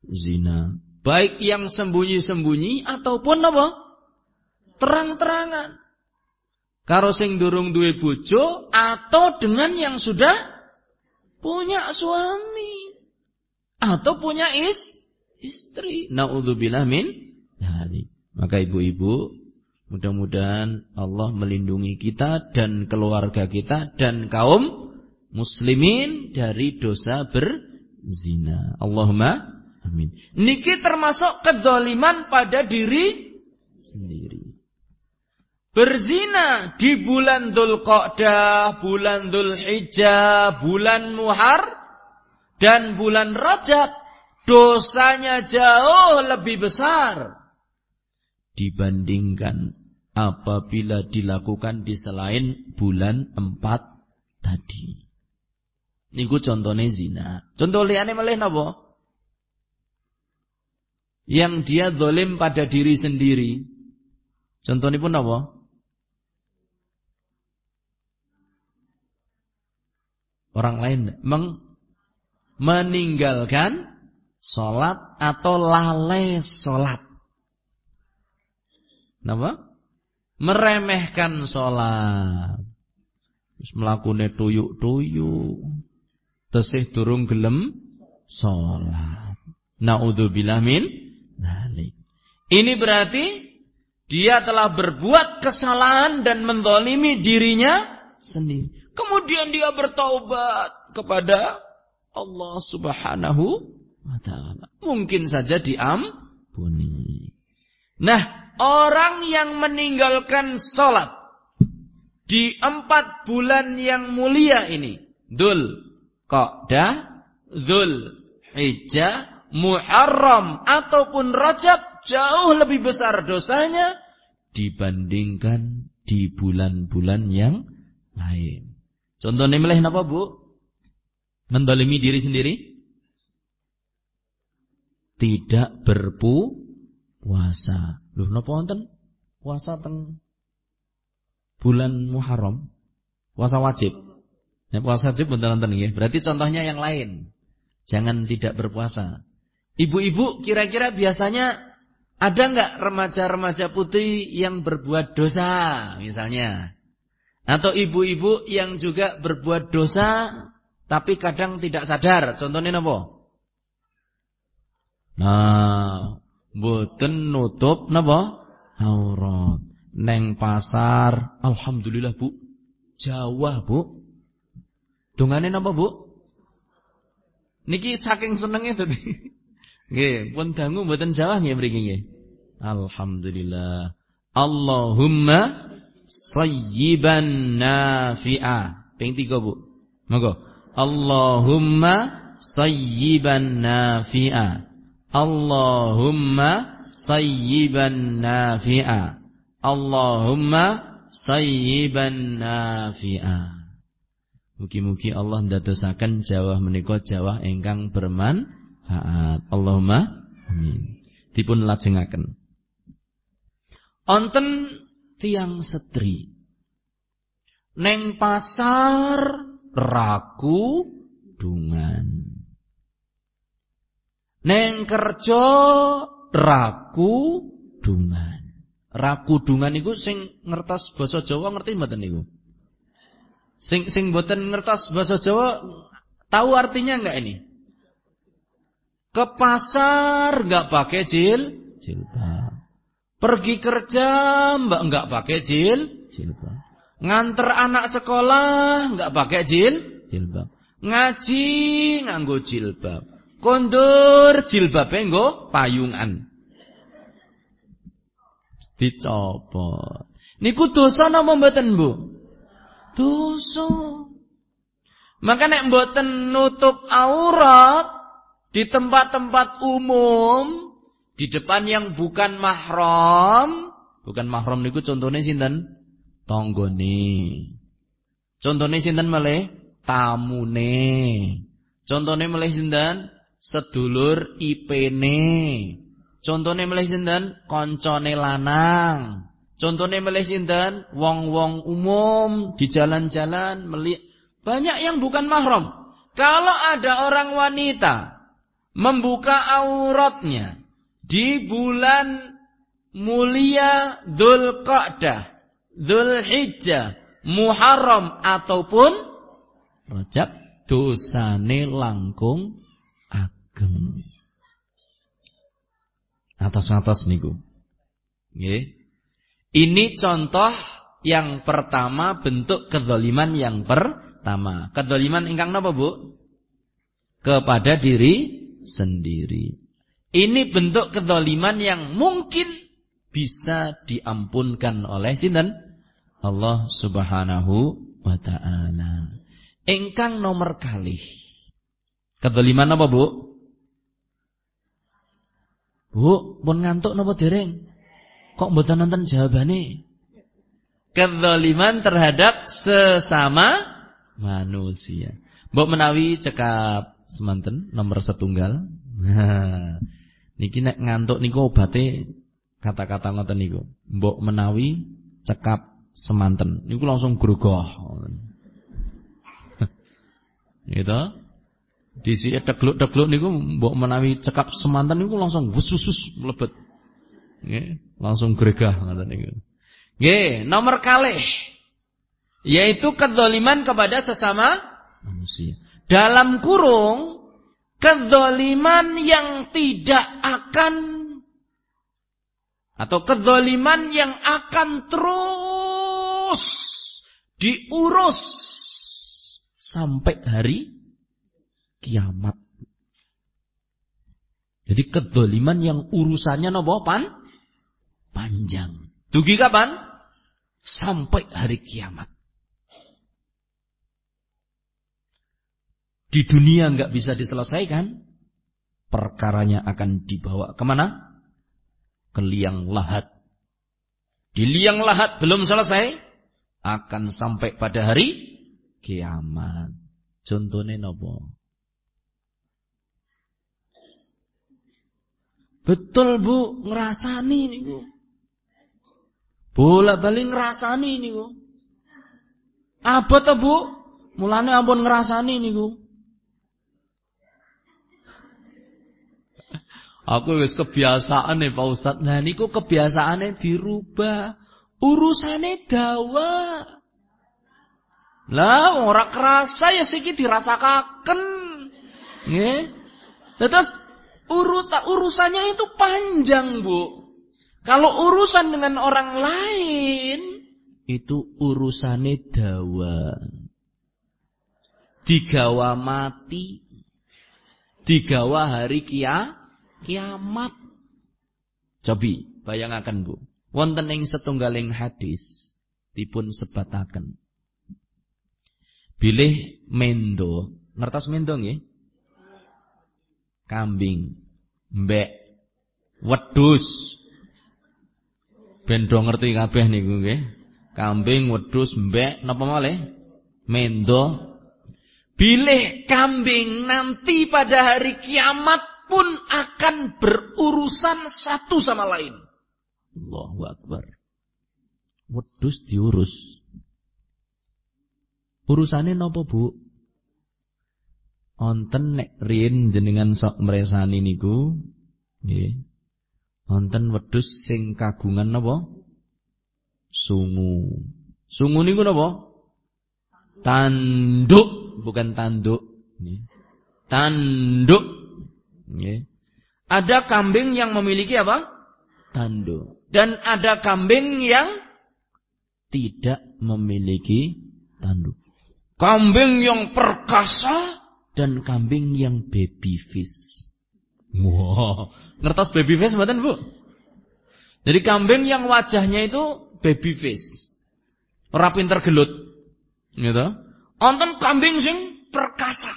zina. Baik yang sembunyi-sembunyi ataupun apa? Terang-terangan. karo sing durung duwe bojo atau dengan yang sudah punya suami atau punya is istri. Nauzubillah min dzalik. Maka ibu-ibu, mudah-mudahan Allah melindungi kita dan keluarga kita dan kaum muslimin dari dosa berzina. Allahumma amin. Niki termasuk kezaliman pada diri sendiri. Berzina di bulan Dhul Qa'dah, bulan Dhul Hijjah, bulan Muhar, dan bulan Rajab. Dosanya jauh lebih besar. Dibandingkan apabila dilakukan di selain bulan empat tadi. Niku contohnya zina. Contoh liane malih napa? Yang dia zalim pada diri sendiri. Contohnya pun apa? orang lain meng meninggalkan sholat atau lalai sholat. Kenapa? Meremehkan sholat. Terus melakukan tuyuk-tuyuk. Tesih durung gelem sholat. Na'udzubillah min nalik. Ini berarti dia telah berbuat kesalahan dan mendolimi dirinya sendiri. Kemudian dia bertaubat kepada Allah Subhanahu wa taala. Mungkin saja diampuni. Nah, orang yang meninggalkan salat di empat bulan yang mulia ini, Dzul Qa'dah, Dzul Hijjah, Muharram ataupun Rajab jauh lebih besar dosanya dibandingkan di bulan-bulan yang lain. Contohnya milih apa bu? Mendolimi diri sendiri? Tidak berpuasa. Loh napa wonten puasa teng bulan Muharram? Puasa wajib. Ya, puasa wajib bener wonten nggih. Berarti contohnya yang lain. Jangan tidak berpuasa. Ibu-ibu kira-kira biasanya ada nggak remaja-remaja putri yang berbuat dosa misalnya? Atau ibu-ibu yang juga berbuat dosa tapi kadang tidak sadar. Contohnya apa? Nah, mboten nutup napa? Aurat. Neng pasar, alhamdulillah Bu. Jawa, Bu. Dungane napa, Bu? Niki saking senenge tadi. Nggih, pun dangu mboten Jawa nggih mriki nggih. Alhamdulillah. Allahumma sayyiban nafi'a. Ping tiga Bu. Monggo. Allahumma sayyiban nafi'a. Allahumma sayyiban nafi'a. Allahumma sayyiban nafi'a. Mugi-mugi Allah ndadosaken jawah menika jawah ingkang bermanfaat. Allahumma amin. Dipun lajengaken. Onten tiang setri. Neng pasar raku dungan. Neng kerja raku dungan. Raku dungan iku sing ngertos basa Jawa ngerti mboten niku? Sing sing mboten ngertos basa Jawa tahu artinya enggak ini? Ke pasar enggak pakai jil jilbab. Pergi kerja mbak enggak pakai jil, jilbab. Nganter anak sekolah enggak pakai jil, jilbab. Ngaji nganggo jilbab. Kondur jilbab nggo payungan. Dicopot. Niku dosa napa mboten, Bu? Dosa. Maka nek mboten nutup aurat di tempat-tempat umum di depan yang bukan mahram, bukan mahram niku contohnya sinten? Tanggane. Contohnya sinten malih? Tamune. Contohnya malih sinten? Sedulur ipene. Contohnya malih sinten? Koncone lanang. Contohnya malih sinten? Wong-wong umum di jalan-jalan melihat banyak yang bukan mahram. Kalau ada orang wanita membuka auratnya di bulan mulia Dhul Qa'dah Dzulhijjah, Muharram ataupun Rajab dosane langkung ageng. Atas-atas niku. Nggih. Ini contoh yang pertama bentuk kedoliman yang pertama. Kedoliman ingkang napa, Bu? Kepada diri sendiri. Ini bentuk kedoliman yang mungkin bisa diampunkan oleh sinten? Allah Subhanahu wa taala. Ingkang nomor kali. Kedoliman apa, Bu? Bu, pun ngantuk napa dereng? Kok mboten nonton jawabane? Kezaliman terhadap sesama manusia. Mbok menawi cekap semanten nomor setunggal. niki nek ngantuk niku obate kata-kata ngoten niku. Mbok menawi cekap semanten niku langsung grogoh. gitu. Disi tegluk-tegluk niku mbok menawi cekap semanten niku langsung wus-wus mlebet. Nggih, langsung gregah ngoten niku. Nggih, nomor kalih yaitu kedzaliman kepada sesama manusia. Dalam kurung kedzaliman yang tidak akan atau kedzaliman yang akan terus diurus sampai hari kiamat. Jadi kedoliman yang urusannya nopo pan? panjang. Dugi kapan? Sampai hari kiamat. Di dunia nggak bisa diselesaikan, perkaranya akan dibawa ke mana? Ke liang lahat. Di liang lahat belum selesai, akan sampai pada hari kiamat. Contohnya nopo? Betul bu, ngerasani nih bu. Bolak-balik ngrasani niku. Apa to, Bu? Mulane ampun ngrasani niku. Aku wis kebiasaan nih Pak Ustadz. Nah niku kebiasaannya dirubah. Urusane dawa. Lah ora kerasa ya siki dirasakaken. Nggih. Terus urut urusannya itu panjang, Bu. Kalau urusan dengan orang lain, itu urusannya dawa. Digawa mati. Digawa hari kia, kiamat. Cobi, bayangkan bu. Wonten ing setunggaling hadis dipun sebataken. Bilih mendo, ngertos mendo nggih? Kambing, mbek, wedus, Ben do ngerti kabeh niku nggih. Kambing, wedhus, mbek, napa malih? Mendo. Bilih kambing nanti pada hari kiamat pun akan berurusan satu sama lain. Allahu Akbar. Wedhus diurus. Urusane napa, Bu? Onten nek riyin jenengan sok mresani niku, nggih. Wonten wedhus sing kagungan napa? Sungu. Sungu niku napa? Tanduk, bukan tanduk. Tanduk. Ada kambing yang memiliki apa? Tanduk. Dan ada kambing yang tidak memiliki tanduk. Kambing yang perkasa dan kambing yang baby fish. Wow, ngertos baby face mboten, Bu? Jadi kambing yang wajahnya itu baby face. Ora pinter gelut. Gitu. Onten kambing sing perkasa.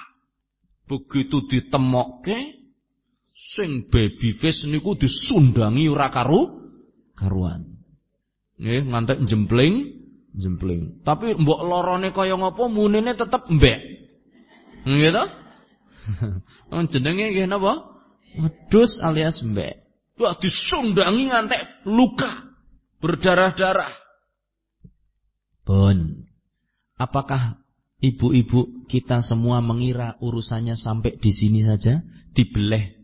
Begitu ditemokke sing baby face niku disundangi ora karu karuan. Nggih, ngantek jempling, jempling. Tapi mbok lorone kaya ngapa munine tetep mbek. Gitu? Jenenge nggih napa? Wedus alias mbek. Wah disundangi ngantek luka. Berdarah-darah. Pun. Apakah ibu-ibu kita semua mengira urusannya sampai di sini saja? Dibeleh.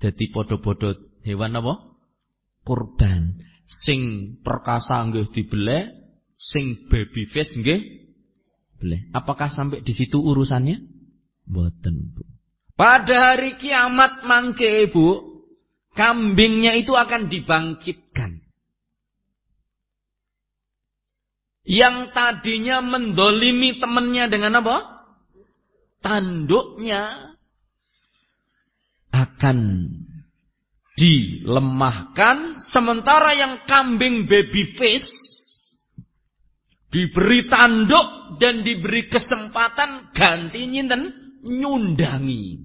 Jadi podo-podo hewan apa? Kurban. Sing perkasa nggih dibeleh. Sing baby face nggih boleh. Apakah sampai di situ urusannya? Mboten, Bu. Pada hari kiamat mangke, Bu, kambingnya itu akan dibangkitkan. Yang tadinya mendolimi temannya dengan apa? Tanduknya akan dilemahkan sementara yang kambing baby face diberi tanduk dan diberi kesempatan ganti nyinten nyundangi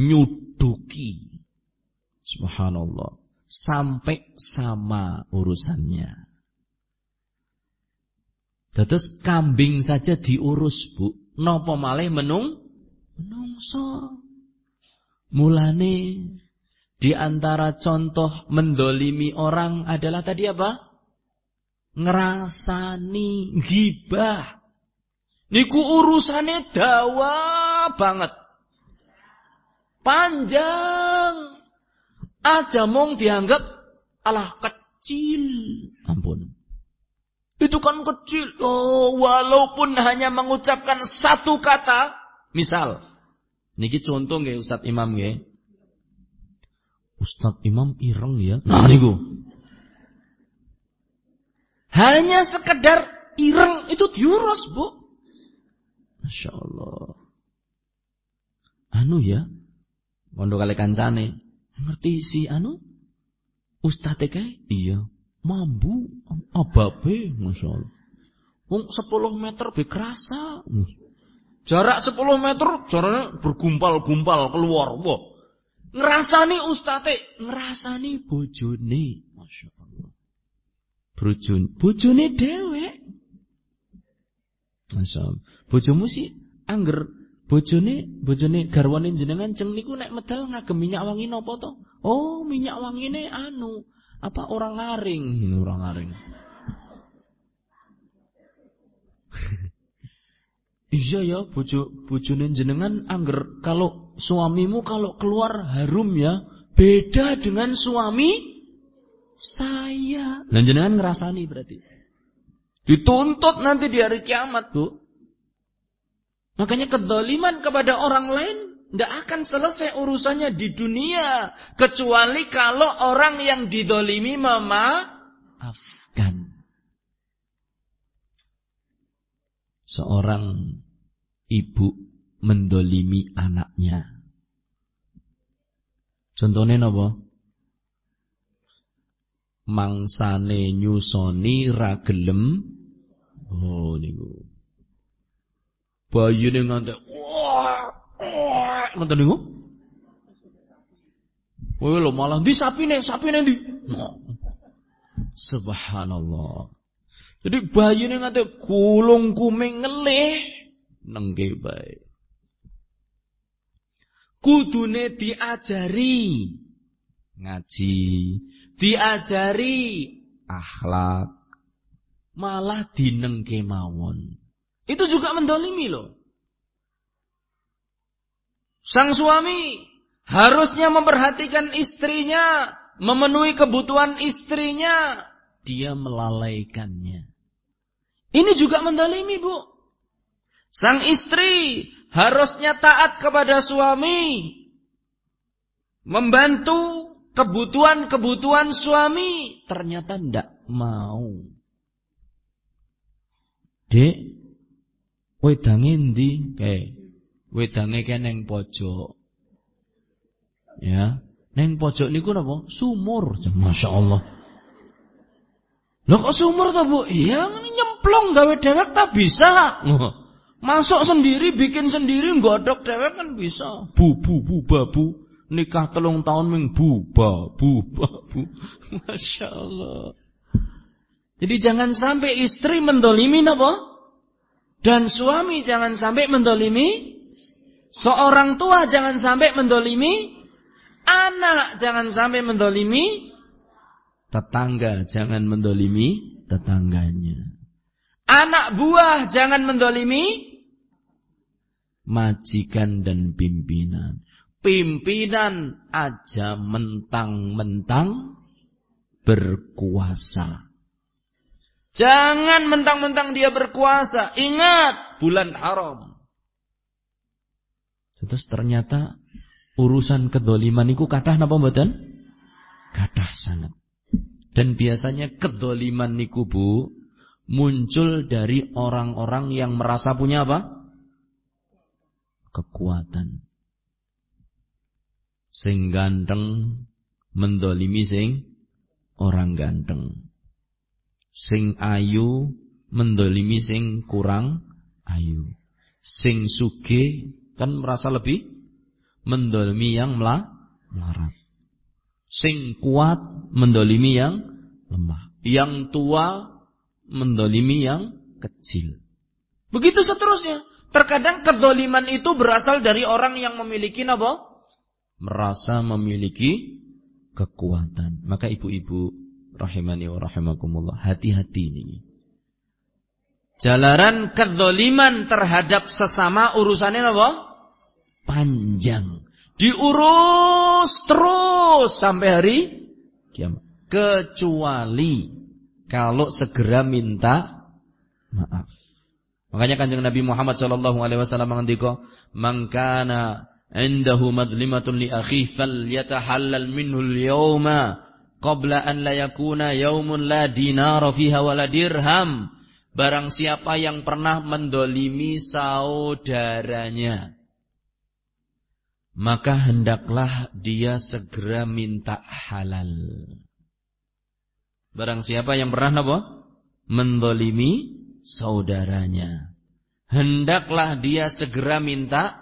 nyuduki subhanallah sampai sama urusannya Terus kambing saja diurus, Bu. Napa malih menung menungso. Mulane di antara contoh mendolimi orang adalah tadi apa? Ngerasani gibah. Niku urusannya dawa banget. Panjang. Aja mong dianggap alah kecil. Ampun. Itu kan kecil. Oh, walaupun hanya mengucapkan satu kata. Misal. Niki contoh nggih Ustadz Imam nggih. Ustadz Imam ireng ya. Nah niku. Hanya sekedar ireng itu diurus, Bu. Masya Allah. Anu ya. Mondo kali kancane. Ngerti si anu? Ustadz kae? Iya. Mambu. Ababe. Masya Allah. Wong 10 meter be kerasa. Jarak 10 meter jaraknya bergumpal-gumpal keluar. Wah. Ngerasani ustate, ngerasani bojone. Masya Allah. Bojone, bojone dewek. Masya Allah. Bojomu sih angger bojone bojone garwane jenengan jeng niku nek medal ngagem minyak wangi napa to? Oh, minyak wangine anu, apa orang ngaring, orang ngaring. iya ya, bojo bojone jenengan angger kalau suamimu kalau keluar harum ya, beda dengan suami saya. Dan jenengan ngerasani berarti. Dituntut nanti di hari kiamat, Bu. Makanya kedoliman kepada orang lain tidak akan selesai urusannya di dunia. Kecuali kalau orang yang didolimi memaafkan. Seorang ibu mendolimi anaknya. Contohnya apa? Mangsane nyusoni ragelem. Oh niku. Bayune ngantek wah ngoten niku. Kowe lho malah ndi sapine sapine ndi? Subhanallah. Jadi bayine ngantek gulung kuming ngelih nengge bae. Kudune diajari ngaji, diajari akhlak, malah dinengke mawon. Itu juga mendolimi loh. Sang suami harusnya memperhatikan istrinya, memenuhi kebutuhan istrinya, dia melalaikannya. Ini juga mendolimi bu. Sang istri harusnya taat kepada suami, membantu kebutuhan-kebutuhan suami, ternyata tidak mau. Dek, wedange ndi kae? Wedange kene ning pojok. Ya, ning pojok niku napa? Sumur. Masyaallah. Lho kok sumur to, Bu? Iya, nyemplung gawe dewek tak bisa. Masuk sendiri, bikin sendiri, nggodok dewek kan bisa. Bu, bu, bu, babu. Nikah telung tahun ming bu, babu, babu. Masya Allah. Jadi jangan sampai istri mendolimi apa? Dan suami jangan sampai mendolimi. Seorang tua jangan sampai mendolimi. Anak jangan sampai mendolimi. Tetangga jangan mendolimi tetangganya. Anak buah jangan mendolimi. Majikan dan pimpinan. Pimpinan aja mentang-mentang berkuasa. Jangan mentang-mentang dia berkuasa. Ingat, bulan haram. Terus ternyata urusan kedoliman itu kadah napa mboten? Sangat. Dan biasanya kedoliman niku Bu muncul dari orang-orang yang merasa punya apa? Kekuatan. Sing ganteng mendolimi sing orang ganteng. Sing ayu mendolimi sing kurang ayu. Sing suge kan merasa lebih mendolimi yang melarat. Sing kuat mendolimi yang lemah. Yang tua mendolimi yang kecil. Begitu seterusnya. Terkadang kedoliman itu berasal dari orang yang memiliki apa? Merasa memiliki kekuatan. Maka ibu-ibu rahimani wa rahimakumullah. Hati-hati ini. Jalaran kedoliman terhadap sesama urusannya apa? Panjang. Diurus terus sampai hari kiamat. Kecuali kalau segera minta maaf. Makanya kanjeng Nabi Muhammad sallallahu alaihi wasallam mengandika, "Man kana indahu madlimatun li akhihi falyatahallal minhu al-yawma qabla an la yakuna yaumun la dinara fiha wala dirham." Barang siapa yang pernah mendolimi saudaranya Maka hendaklah dia segera minta halal Barang siapa yang pernah apa? Mendolimi saudaranya. Hendaklah dia segera minta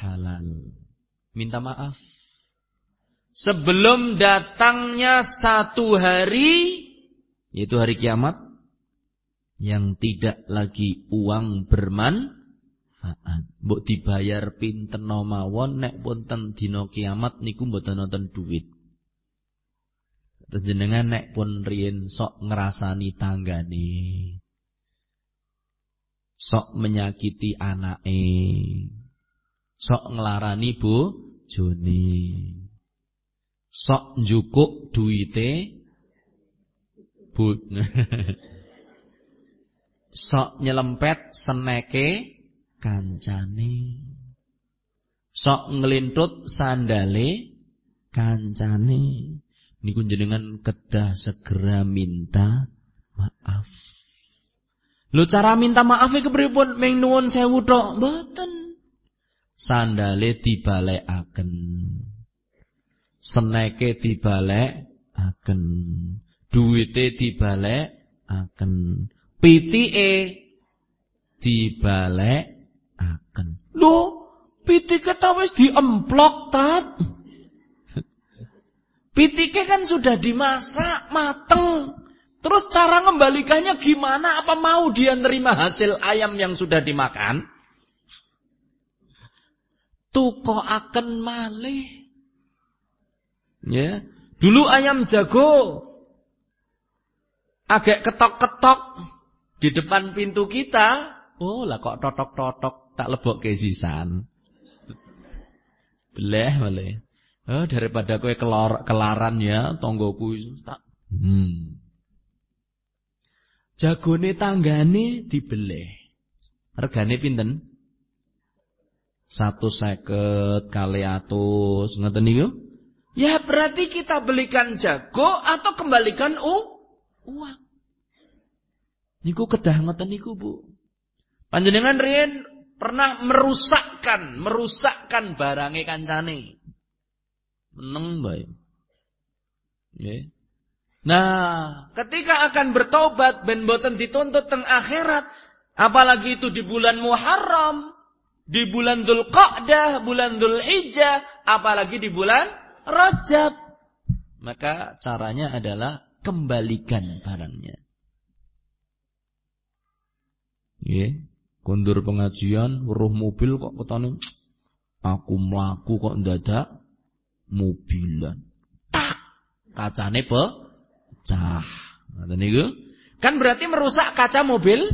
halal. Minta maaf. Sebelum datangnya satu hari, yaitu hari kiamat, yang tidak lagi uang bermanfaat. Mbok dibayar pinten mawon nek punten dina kiamat niku mboten nonton duit. Terus jenengan nek pun riyen sok ngerasani tanggane. Sok menyakiti anake. Sok ngelarani bu Joni. Sok njukuk duite bu Sok nyelempet seneke kancane. Sok ngelintut sandale kancane niku jenengan kedah segera minta maaf. Lho cara minta maaf iki kepripun? Ming nuwun sewu tok, mboten. Sandale dibalekaken. Seneke dibalekaken. Duwite dibalekaken. Pitike dibalekaken. Lho, pitike ta wis diemplok tat. Pitike kan sudah dimasak, mateng. Terus cara ngembalikannya gimana? Apa mau dia nerima hasil ayam yang sudah dimakan? Tuko akan malih. Ya. Dulu ayam jago agak ketok-ketok di depan pintu kita. Oh, lah kok totok-totok tak lebok ke sisan. Beleh malih. Oh, daripada kelor, kelaran ya tonggoku tak. Hmm. Jagone tanggane dibeleh. Regane pinten? Satu seket kali atus ngoten niku? Ya berarti kita belikan jago atau kembalikan u uang. Niku kedah ngoten niku, Bu. Panjenengan riyen pernah merusakkan, merusakkan barange kancane meneng bae. Nggih. Nah, ketika akan bertobat ben boten dituntut teng akhirat, apalagi itu di bulan Muharram, di bulan Dzulqa'dah, bulan Dzulhijjah, apalagi di bulan Rajab. Maka caranya adalah kembalikan barangnya. Nggih, kondur pengajian, weruh mobil kok ketane aku mlaku kok ndadak mobilan. Tak, kacane pecah. Kan berarti merusak kaca mobil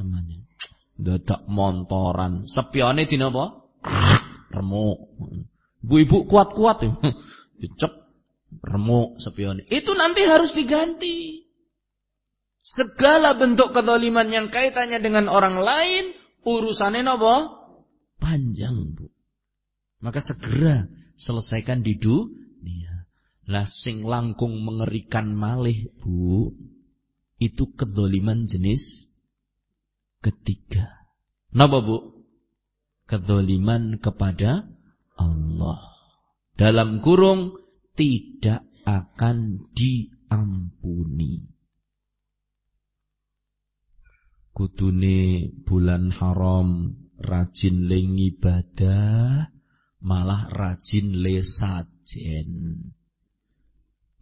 temannya. Dadak montoran. Sepione dinapa? Remuk. Bu-ibu kuat-kuat ya. Dicep remuk sepione. Itu nanti harus diganti. Segala bentuk kezaliman yang kaitannya dengan orang lain, urusannya apa? Panjang, Bu. Maka segera selesaikan di dunia. Lah sing langkung mengerikan malih, Bu. Itu kezaliman jenis ketiga. Napa, Bu? Kezaliman kepada Allah. Dalam kurung tidak akan diampuni. kudune bulan haram rajin le ibadah malah rajin le sajen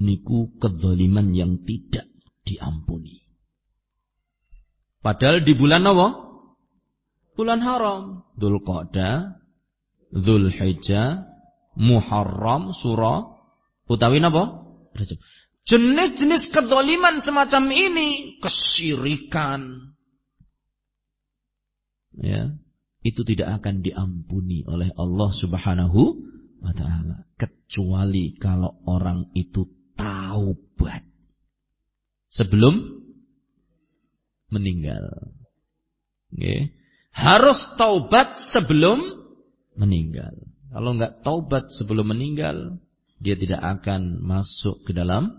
niku kedzaliman yang tidak diampuni padahal di bulan apa? Bulan haram. Dzulqa'dah Dzulhijjah Muharram surah utawi napa? Jenis-jenis kedzaliman semacam ini kesirikan ya itu tidak akan diampuni oleh Allah Subhanahu wa taala. Kecuali kalau orang itu taubat. Sebelum meninggal. Okay. Harus taubat sebelum meninggal. Kalau enggak taubat sebelum meninggal, dia tidak akan masuk ke dalam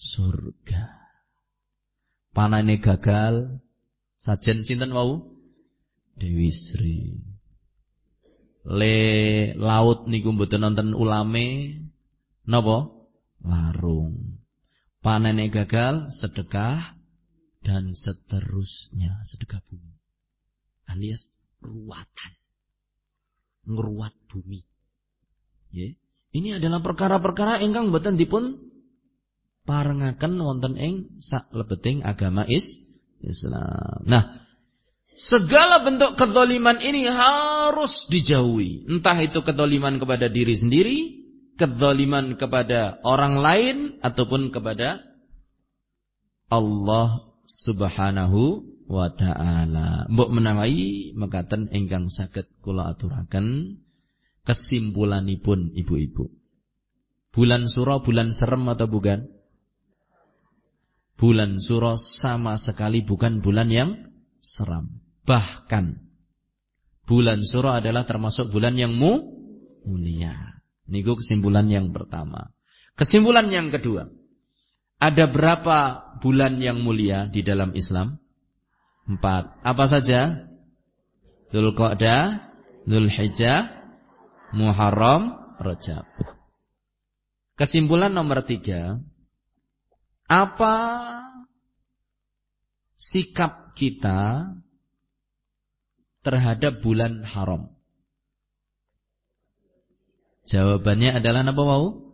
surga. Panane gagal, sajen sinten wau? Dewi Sri. Le laut niku mboten nonton ulame napa? Larung. Panene gagal, sedekah dan seterusnya, sedekah bumi. Alias ruatan. Ngeruat bumi. Ya. Ini adalah perkara-perkara ingkang mboten dipun parengaken wonten ing sak lebeting agama is Islam. Nah, Segala bentuk kedoliman ini harus dijauhi. Entah itu kedoliman kepada diri sendiri, kedoliman kepada orang lain, ataupun kepada Allah subhanahu wa ta'ala. Mbok menawai mekaten ingkang saged kula aturaken kesimpulanipun ibu-ibu. Bulan surah bulan serem atau bukan? Bulan surah sama sekali bukan bulan yang seram. Bahkan bulan surah adalah termasuk bulan yang mu, mulia. Niku kesimpulan yang pertama. Kesimpulan yang kedua. Ada berapa bulan yang mulia di dalam Islam? Empat. Apa saja? Dhul Qa'dah, Dhul Hijjah, Muharram, Rajab. Kesimpulan nomor tiga. Apa sikap kita terhadap bulan haram? Jawabannya adalah apa mau?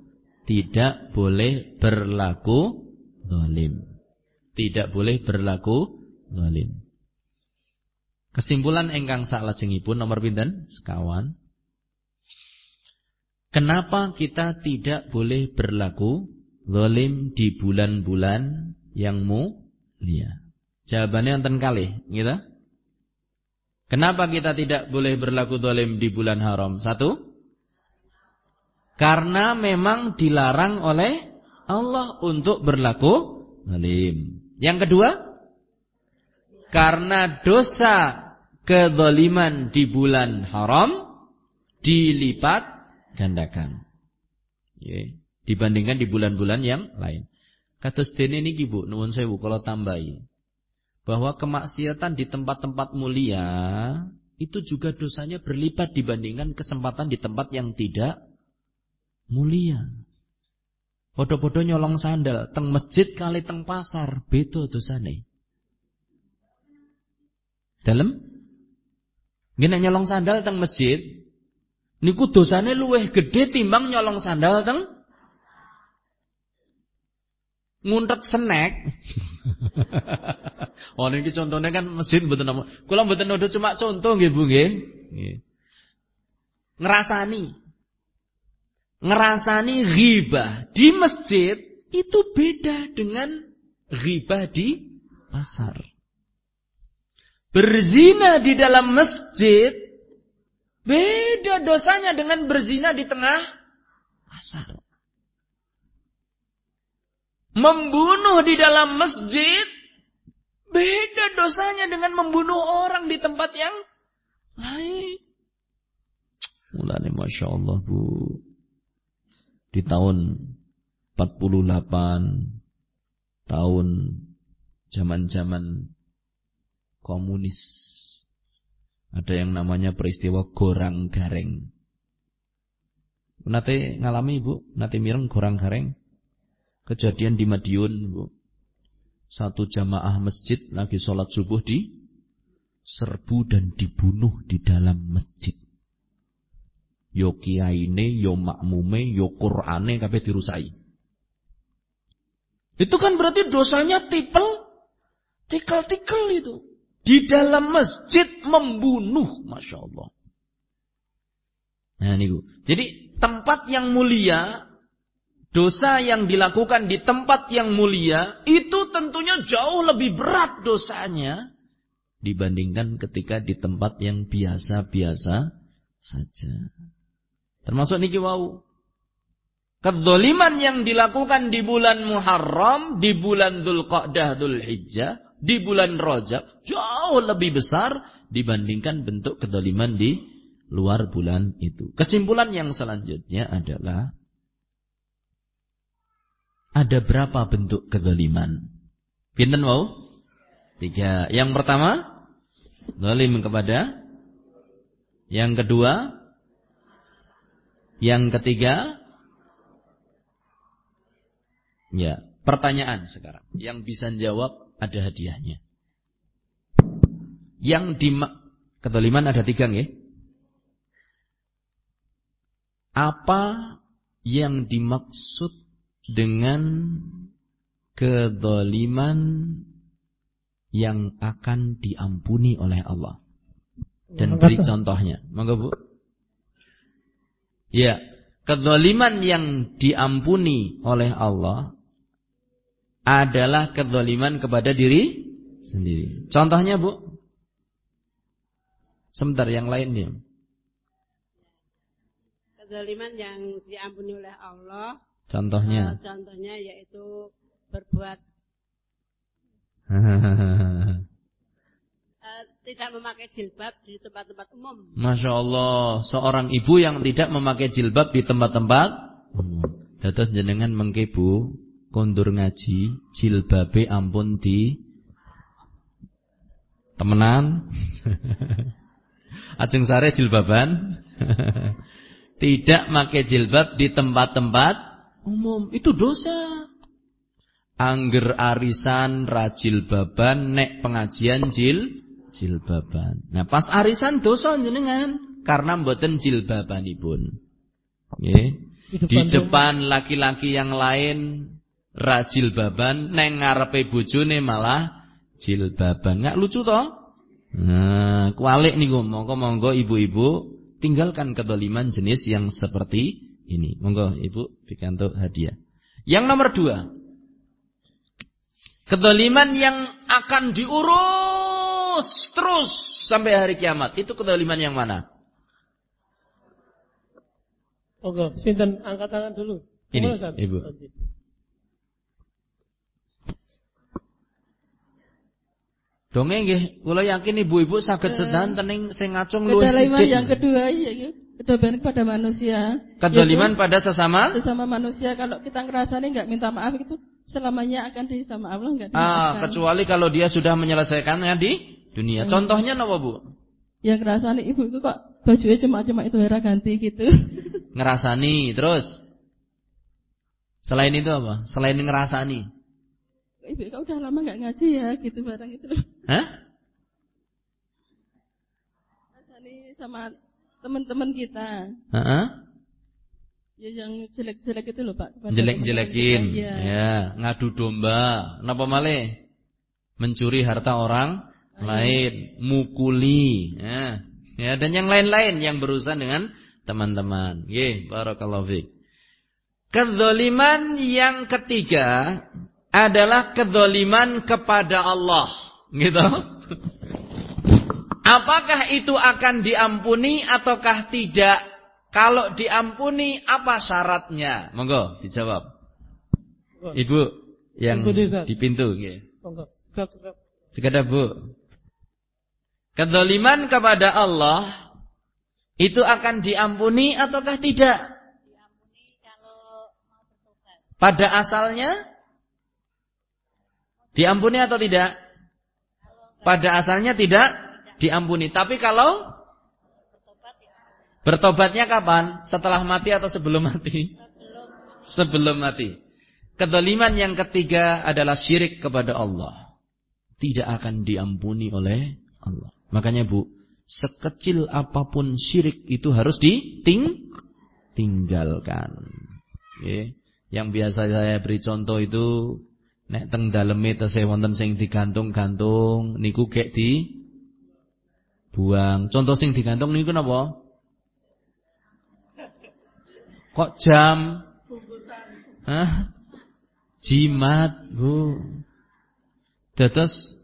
Tidak boleh berlaku zalim. Tidak boleh berlaku zalim. Kesimpulan engkang pun nomor pinten? Sekawan. Kenapa kita tidak boleh berlaku zalim di bulan-bulan yang mulia? Jawabannya enten kali, gitu. Kenapa kita tidak boleh berlaku dolim di bulan haram? Satu, karena memang dilarang oleh Allah untuk berlaku dolim. Yang kedua, karena dosa kedoliman di bulan haram dilipat gandakan. Ya, dibandingkan di bulan-bulan yang lain. Kata dene niki Bu, nuwun sewu kalau tambahi bahwa kemaksiatan di tempat-tempat mulia itu juga dosanya berlipat dibandingkan kesempatan di tempat yang tidak mulia. Podo-podo nyolong sandal teng masjid kali teng pasar beda dosane. Dalam gini nyolong sandal teng masjid niku dosane luweh gede timbang nyolong sandal teng nguntet snack. oh niki contohnya kan mesin mboten napa. Kula mboten nuduh cuma contoh nggih Bu nggih. Ngerasani. Ngerasani ghibah di masjid itu beda dengan ghibah di pasar. Berzina di dalam masjid beda dosanya dengan berzina di tengah pasar. Membunuh di dalam masjid Beda dosanya dengan membunuh orang di tempat yang lain. Mulanya Masya Allah Bu. Di tahun 48 tahun zaman-zaman komunis ada yang namanya peristiwa gorang gareng. Nanti ngalami Bu, nanti mireng gorang gareng. Kejadian di Madiun Bu. Satu jamaah masjid lagi sholat subuh di serbu dan dibunuh di dalam masjid. Yo kiaine, yo makmume, yo Qur'ane kabeh dirusai. Itu kan berarti dosanya tipel, tikel-tikel itu. Di dalam masjid membunuh, Masya Allah. Nah ini Jadi tempat yang mulia, dosa yang dilakukan di tempat yang mulia, itu tentunya jauh lebih berat dosanya. Dibandingkan ketika di tempat yang biasa-biasa saja. Termasuk niki wau. Kezoliman yang dilakukan di bulan Muharram, di bulan Dzulqa'dah Dzulhijjah, di bulan Rajab jauh lebih besar dibandingkan bentuk kezaliman di luar bulan itu. Kesimpulan yang selanjutnya adalah ada berapa bentuk kezaliman? Pinten mau? Tiga. Yang pertama, zalim kepada. Yang kedua, yang ketiga, ya, pertanyaan sekarang. Yang bisa jawab ada hadiahnya. Yang di kedoliman ada tiga ya. Apa yang dimaksud dengan kedoliman yang akan diampuni oleh Allah? Dan beri contohnya. Monggo Bu. Ya, kedoliman yang diampuni oleh Allah adalah kedoliman kepada diri sendiri. Contohnya Bu. Sebentar yang lainnya. Kedoliman yang diampuni oleh Allah. Contohnya. Uh, contohnya yaitu berbuat Eh, tidak memakai jilbab di tempat-tempat umum. Masya Allah, seorang ibu yang tidak memakai jilbab di tempat-tempat umum. Dados jenengan mengkebu kondur ngaji jilbabe ampun di temenan. Ajeng sare jilbaban. tidak pakai jilbab di tempat-tempat umum. Itu dosa. Angger arisan rajil baban nek pengajian jil jilbaban. Nah, pas arisan dosa jenengan karena mboten jilbabanipun. Nggih. Di depan laki-laki yang lain rajil baban neng ngarepe bojone malah jilbaban. Enggak lucu toh? Nah, kualik niku monggo-monggo ibu-ibu tinggalkan kedoliman jenis yang seperti ini. Monggo ibu pikantuk hadiah. Yang nomor dua. Kedoliman yang akan diurus terus terus sampai hari kiamat. Itu kedoliman yang mana? Oke, sinten angkat tangan dulu. Ini, Ibu. Dongeng nggih, kula yakin ibu-ibu saged sedanten ning sing ngacung luwih Kedoliman yang kedua iya nggih. Kedoliman pada manusia. Kedoliman pada sesama? Sesama manusia kalau kita ngerasane enggak minta maaf itu selamanya akan dihisap Allah enggak Ah, kecuali kalau dia sudah menyelesaikannya di dunia. Hmm. Contohnya apa Bu? Ya ngerasani ibu itu kok bajunya cuma-cuma itu era ganti gitu. ngerasani, terus? Selain itu apa? Selain ngerasani? Ibu kok udah lama nggak ngaji ya gitu barang itu. Hah? Ngerasani sama teman-teman kita. Heeh. Ya yang jelek-jelek itu loh Pak. Jelek-jelekin. Ya. ya, ngadu domba. Napa malih? Mencuri harta orang lain, mukuli, ya. ya dan yang lain-lain yang berurusan dengan teman-teman. Ye, barakallahu fiik. Kezaliman yang ketiga adalah kezaliman kepada Allah, gitu. Apakah itu akan diampuni ataukah tidak? Kalau diampuni apa syaratnya? Monggo dijawab. Ibu yang di pintu, nggih. Monggo. Sekedar Bu. Kedoliman kepada Allah itu akan diampuni ataukah tidak? Pada asalnya diampuni atau tidak? Pada asalnya tidak diampuni. Tapi kalau bertobatnya kapan? Setelah mati atau sebelum mati? Sebelum mati. Kedoliman yang ketiga adalah syirik kepada Allah. Tidak akan diampuni oleh Allah. Makanya Bu, sekecil apa pun syirik itu harus ditinggalkan. Okay. Yang biasa saya beri contoh itu nek teng daleme tesih wonten sing digantung-gantung niku gek di buang. Contoh sing digantung niku napa? Kok jam? Hah? Jimat, Bu. Dados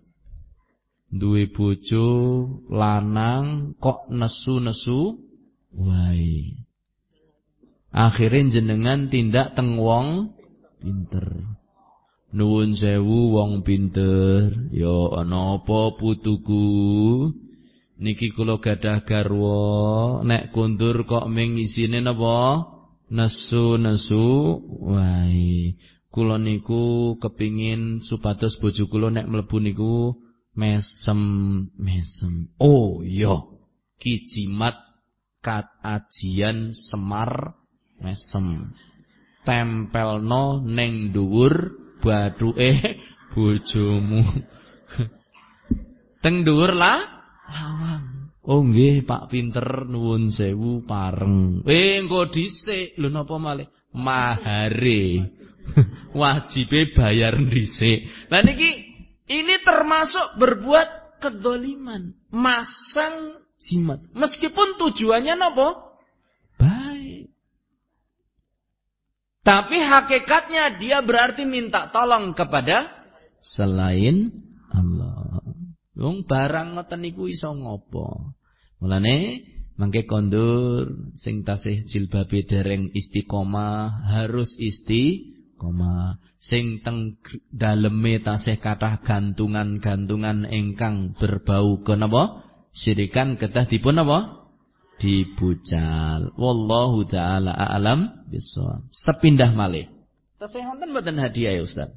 duwe bojo lanang kok nesu-nesu wae. Akhirnya jenengan tindak teng wong pinter. Nuwun sewu wong pinter, ya ana apa putuku? Niki kula gadah garwa, nek kundur kok ming isine napa? Nesu-nesu wae. Kula niku kepingin supados bojo kula nek mlebu niku mesem-mesem. Oh iya. Ki jimat kat ajian Semar mesem. Tempelno ning dhuwur bathuke bojomu. Teng dhuwur lah lawang. Oh nggih Pak pinter nuwun sewu pareng. Eh engko dhisik lho napa malih? Mahare. Wajibe bayar dhisik. Lah niki ini termasuk berbuat kedoliman, masang jimat. Meskipun tujuannya nopo? Baik. Tapi hakikatnya dia berarti minta tolong kepada selain Allah. Wong barang ngoten niku iso ngopo? Mulane mangke kondur sing tasih jilbabe dereng istiqomah harus isti koma. Sing teng daleme tasih kathah gantungan-gantungan ingkang berbau kenapa syirikan kedah dipun apa dibucal wallahu taala a'lam bissawab. Sepindah malih. Tasih wonten mboten hadiah ya Ustaz?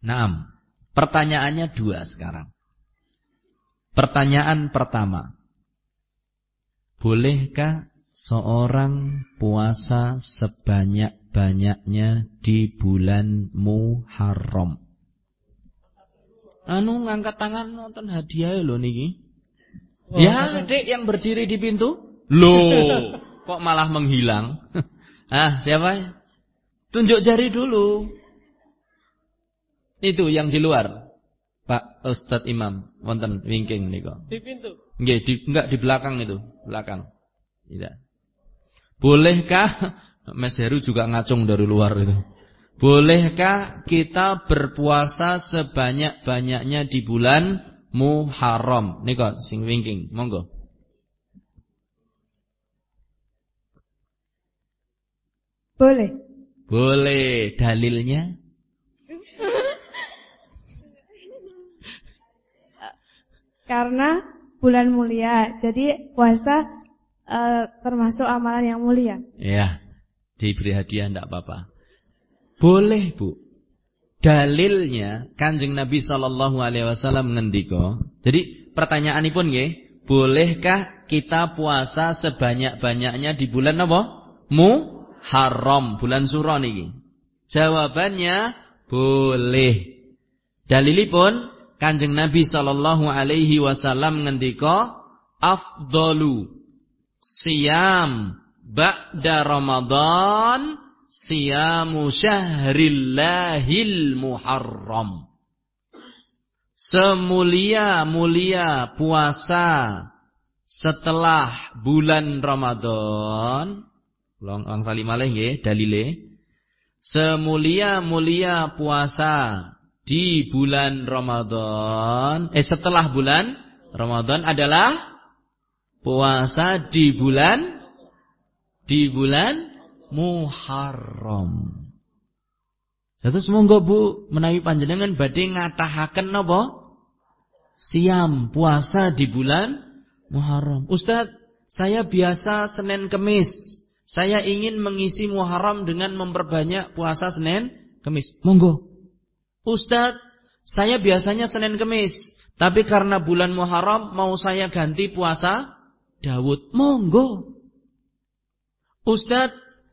Naam. Pertanyaannya dua sekarang. Pertanyaan pertama. Bolehkah seorang puasa sebanyak banyaknya di bulan Muharram. Anu ngangkat tangan nonton hadiah lho niki. Oh, ya, Dek yang berdiri di pintu. Loh, kok malah menghilang? ah, siapa? Tunjuk jari dulu. Itu yang di luar. Pak Ustadz Imam, wonten wingking niku. Di pintu. Nggih, di enggak di belakang itu, belakang. Tidak. Bolehkah Mas Heru juga ngacung dari luar itu. Bolehkah kita berpuasa sebanyak-banyaknya di bulan Muharram? Nika sing wingking, monggo. Boleh. Boleh, dalilnya? Karena bulan mulia, jadi puasa uh, termasuk amalan yang mulia. Iya diberi hadiah tidak apa-apa. Boleh bu. Dalilnya kanjeng Nabi Shallallahu Alaihi Wasallam ngendiko. Jadi pertanyaan ini pun ya, bolehkah kita puasa sebanyak-banyaknya di bulan apa? Muharram, bulan Surah niki. Jawabannya boleh. Dalilipun kanjeng Nabi Shallallahu Alaihi Wasallam ngendiko, afdolu siam ba'da Ramadan siyamu syahrillahil muharram. Semulia-mulia puasa setelah bulan Ramadan. Long lang salimaleh nggih dalile. Semulia-mulia puasa di bulan Ramadan, eh setelah bulan Ramadan adalah puasa di bulan di bulan Muharram. Terus monggo Bu menawi panjenengan badhe ngatahaken napa? siam puasa di bulan Muharram. Ustaz, saya biasa Senin Kemis. Saya ingin mengisi Muharram dengan memperbanyak puasa Senin Kemis. Monggo. Ustaz, saya biasanya Senin Kemis. Tapi karena bulan Muharram mau saya ganti puasa Daud. Monggo. Ustaz,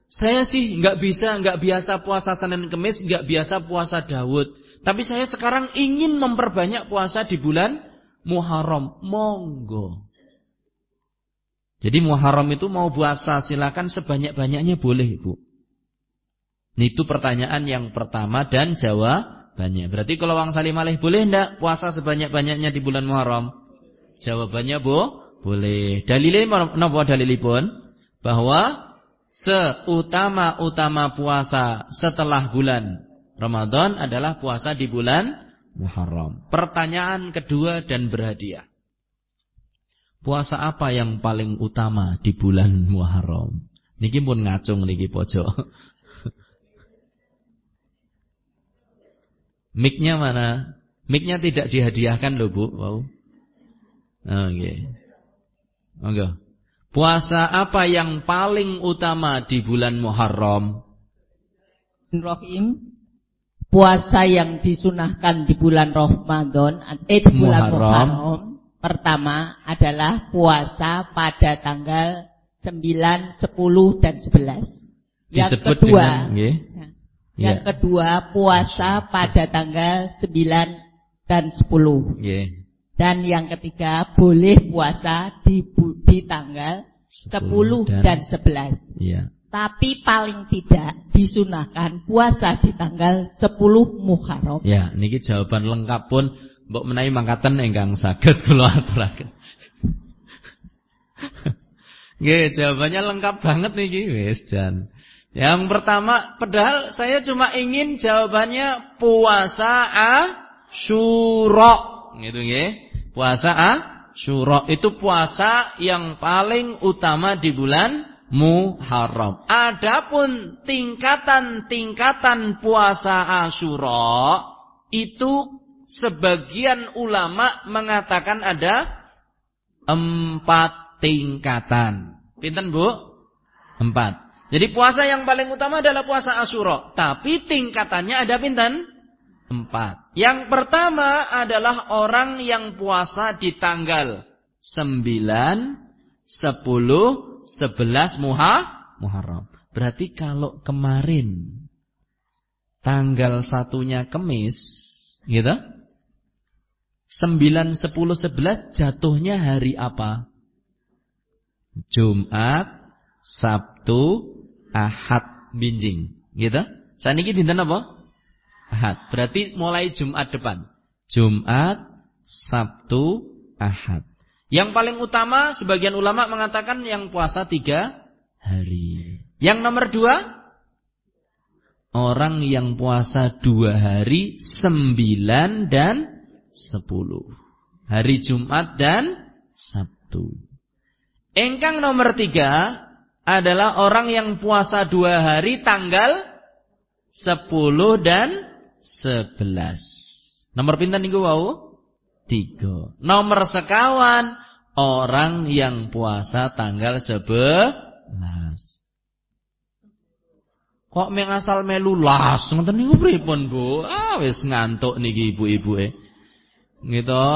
saya sih nggak bisa, nggak biasa puasa Senin Kemis, nggak biasa puasa Daud. Tapi saya sekarang ingin memperbanyak puasa di bulan Muharram. Monggo. Jadi Muharram itu mau puasa silakan sebanyak-banyaknya boleh, Bu. Itu pertanyaan yang pertama dan jawabannya. Berarti kalau Wang Salim Alih boleh enggak puasa sebanyak-banyaknya di bulan Muharram? Jawabannya, Bu, boleh. Dalilnya napa dalilipun? Bahwa seutama-utama puasa setelah bulan Ramadan adalah puasa di bulan Muharram. Pertanyaan kedua dan berhadiah. Puasa apa yang paling utama di bulan Muharram? Niki pun ngacung niki pojok. Miknya mana? Miknya tidak dihadiahkan loh Bu. Wow. Oke. Okay. Oke. Puasa apa yang paling utama di bulan Muharram? Rohim. Puasa yang disunahkan di bulan Ramadan, eh di bulan Muharram, Muharram Pertama adalah puasa pada tanggal 9, 10 dan 11. Yang Disebut kedua, dengan, ya. yang ya. kedua puasa pada tanggal 9 dan 10. Ya. Dan yang ketiga boleh puasa di di tanggal 10, 10 dan, dan 11. Ya. Tapi paling tidak disunahkan puasa di tanggal 10 Muharram. Ya, niki jawaban lengkap pun Mbok menawi mangkatan ingkang saged kula aturaken. Nggih, jawabannya lengkap banget niki wis jan. Yang pertama, padahal saya cuma ingin jawabannya puasa Asyura. Gitu nggih. Puasa Asyura itu puasa yang paling utama di bulan Muharram. Adapun tingkatan-tingkatan puasa Asyura itu sebagian ulama mengatakan ada empat tingkatan. Pinten bu? Empat. Jadi puasa yang paling utama adalah puasa Asyura. Tapi tingkatannya ada pinten? Empat. Yang pertama adalah orang yang puasa di tanggal sembilan, sepuluh, sebelas Muha, Muharram. Berarti kalau kemarin tanggal satunya Kemis, gitu? 9, 10, 11 jatuhnya hari apa? Jumat, Sabtu, Ahad, Binjing. Gitu? Ini dinten apa? Ahad. Berarti mulai Jumat depan. Jumat, Sabtu, Ahad. Yang paling utama sebagian ulama mengatakan yang puasa tiga hari. Yang nomor dua Orang yang puasa dua hari Sembilan dan sepuluh. Hari Jumat dan Sabtu. Engkang nomor tiga adalah orang yang puasa dua hari tanggal sepuluh dan sebelas. Nomor pintar nih wau? Tiga. Nomor sekawan orang yang puasa tanggal sebelas. Kok mengasal melulas? Ngoten niku pripun, Bu? Ah wis ngantuk niki ibu-ibu eh. Gitu.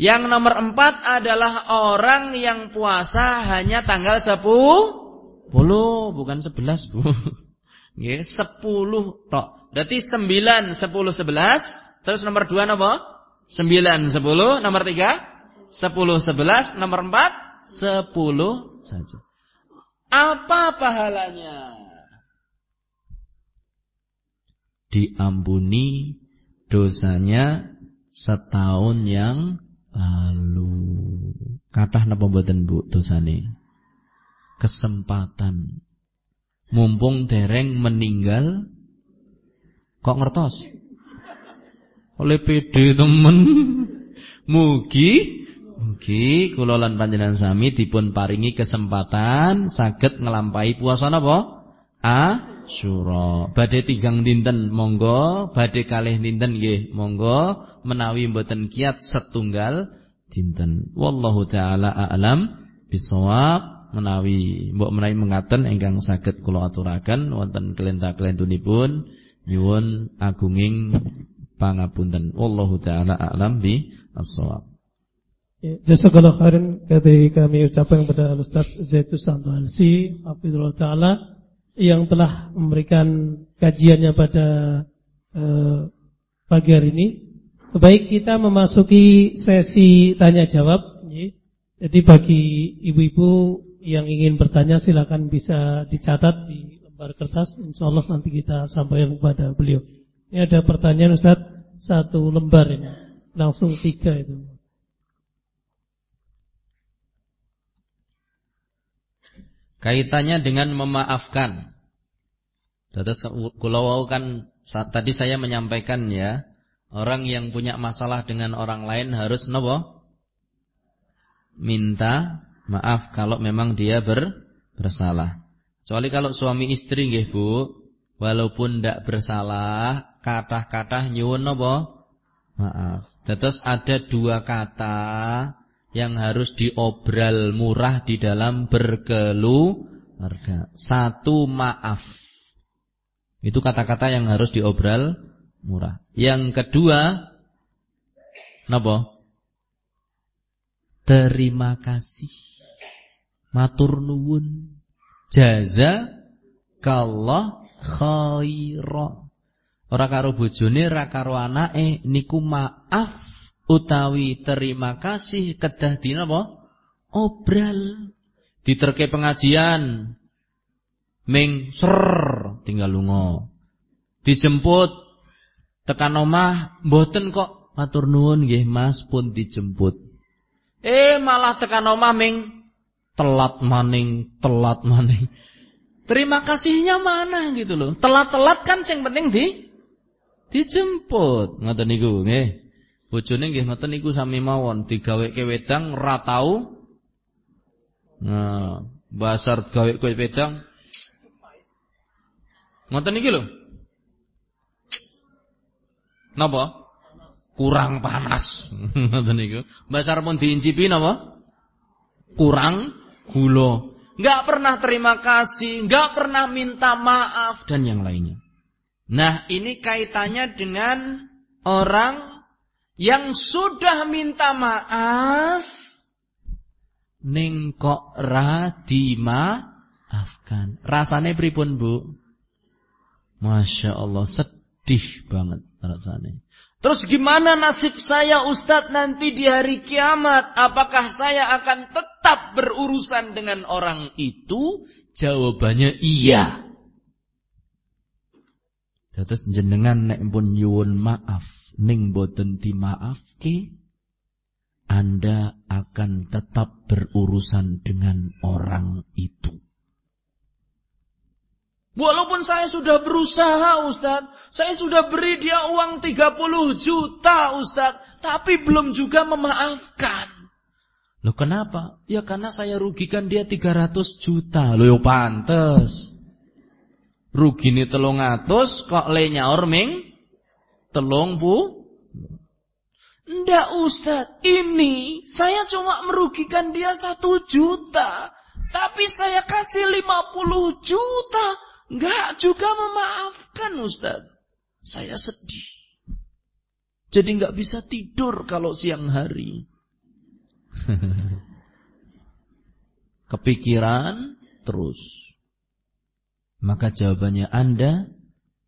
Yang nomor empat adalah orang yang puasa hanya tanggal sepuluh, bukan sebelas bu. Nggih, sepuluh tok. Berarti sembilan, sepuluh, sebelas. Terus nomor dua apa? Sembilan, sepuluh. Nomor tiga, sepuluh, sebelas. Nomor empat, sepuluh saja. Apa pahalanya? Diampuni dosanya setahun yang lalu. Kathah napa mboten Bu dosane? Kesempatan. Mumpung dereng meninggal kok ngertos? Oleh PD temen. Mugi mugi kula lan panjenengan sami dipun paringi kesempatan saged nglampahi puasa napa? Asyura. Badhe tigang dinten monggo, badhe kalih dinten nggih monggo, menawi mboten kiat setunggal dinten. Wallahu taala a'lam bisawab menawi mbok menawi mengaten ingkang saged kula aturaken wonten kelenta-kelentunipun nyuwun agunging pangapunten. Wallahu taala a'lam bi as-shawab. Ya, jazakallahu khairan kami ucapkan kepada Ustaz Zaitu Santo Alsi Hafizullah Ta'ala yang telah memberikan kajiannya pada uh, pagi hari ini. Baik kita memasuki sesi tanya jawab. Jadi bagi ibu-ibu yang ingin bertanya silakan bisa dicatat di lembar kertas. Insya Allah nanti kita sampaikan kepada beliau. Ini ada pertanyaan Ustaz satu lembar ini, langsung tiga itu. Kaitannya dengan memaafkan. Kalau kan saat tadi saya menyampaikan ya, orang yang punya masalah dengan orang lain harus nopo minta maaf kalau memang dia ber, bersalah. Kecuali kalau suami istri nggih Bu, walaupun tidak bersalah, kata-kata nyuwun nopo maaf. Terus ada dua kata yang harus diobral murah di dalam berkeluarga. Satu maaf. Itu kata-kata yang harus diobral murah. Yang kedua napa? Terima kasih. Matur nuwun. Jaza kallah khaira. Ora karo bojone, ora karo anake niku maaf utawi terima kasih kedah dina apa? Obral. Diterke pengajian. Ming ser tinggal lunga. Dijemput tekan omah mboten kok matur nuwun nggih Mas pun dijemput. Eh malah tekan omah ming telat maning, telat maning. Terima kasihnya mana gitu loh. Telat-telat kan sing penting di dijemput. Ngoten niku nggih. Bojone nggih ngoten niku sami mawon digaweke wedang ora tau. Nah, basar gawe kowe wedang. Ngoten niki lho. Napa? Kurang panas. Ngoten niku. Basar pun diincipi napa? Kurang gula. Enggak pernah terima kasih, enggak pernah minta maaf dan yang lainnya. Nah, ini kaitannya dengan orang yang sudah minta maaf ning kok ra dimaafkan. Rasane pripun, Bu? Masya Allah sedih banget rasanya. Terus gimana nasib saya Ustadz nanti di hari kiamat? Apakah saya akan tetap berurusan dengan orang itu? Jawabannya iya. Terus jenengan nek pun nyuwun maaf ning boten dimaafke Anda akan tetap berurusan dengan orang itu. Walaupun saya sudah berusaha Ustaz, saya sudah beri dia uang 30 juta Ustaz, tapi belum juga memaafkan. Loh kenapa? Ya karena saya rugikan dia 300 juta. Loh ya pantes. Rugi ini telung atus kok le nyaur ming telung bu? Ndak Ustaz, ini saya cuma merugikan dia satu juta. Tapi saya kasih lima puluh juta. Enggak juga memaafkan Ustaz. Saya sedih. Jadi enggak bisa tidur kalau siang hari. Kepikiran terus. Maka jawabannya Anda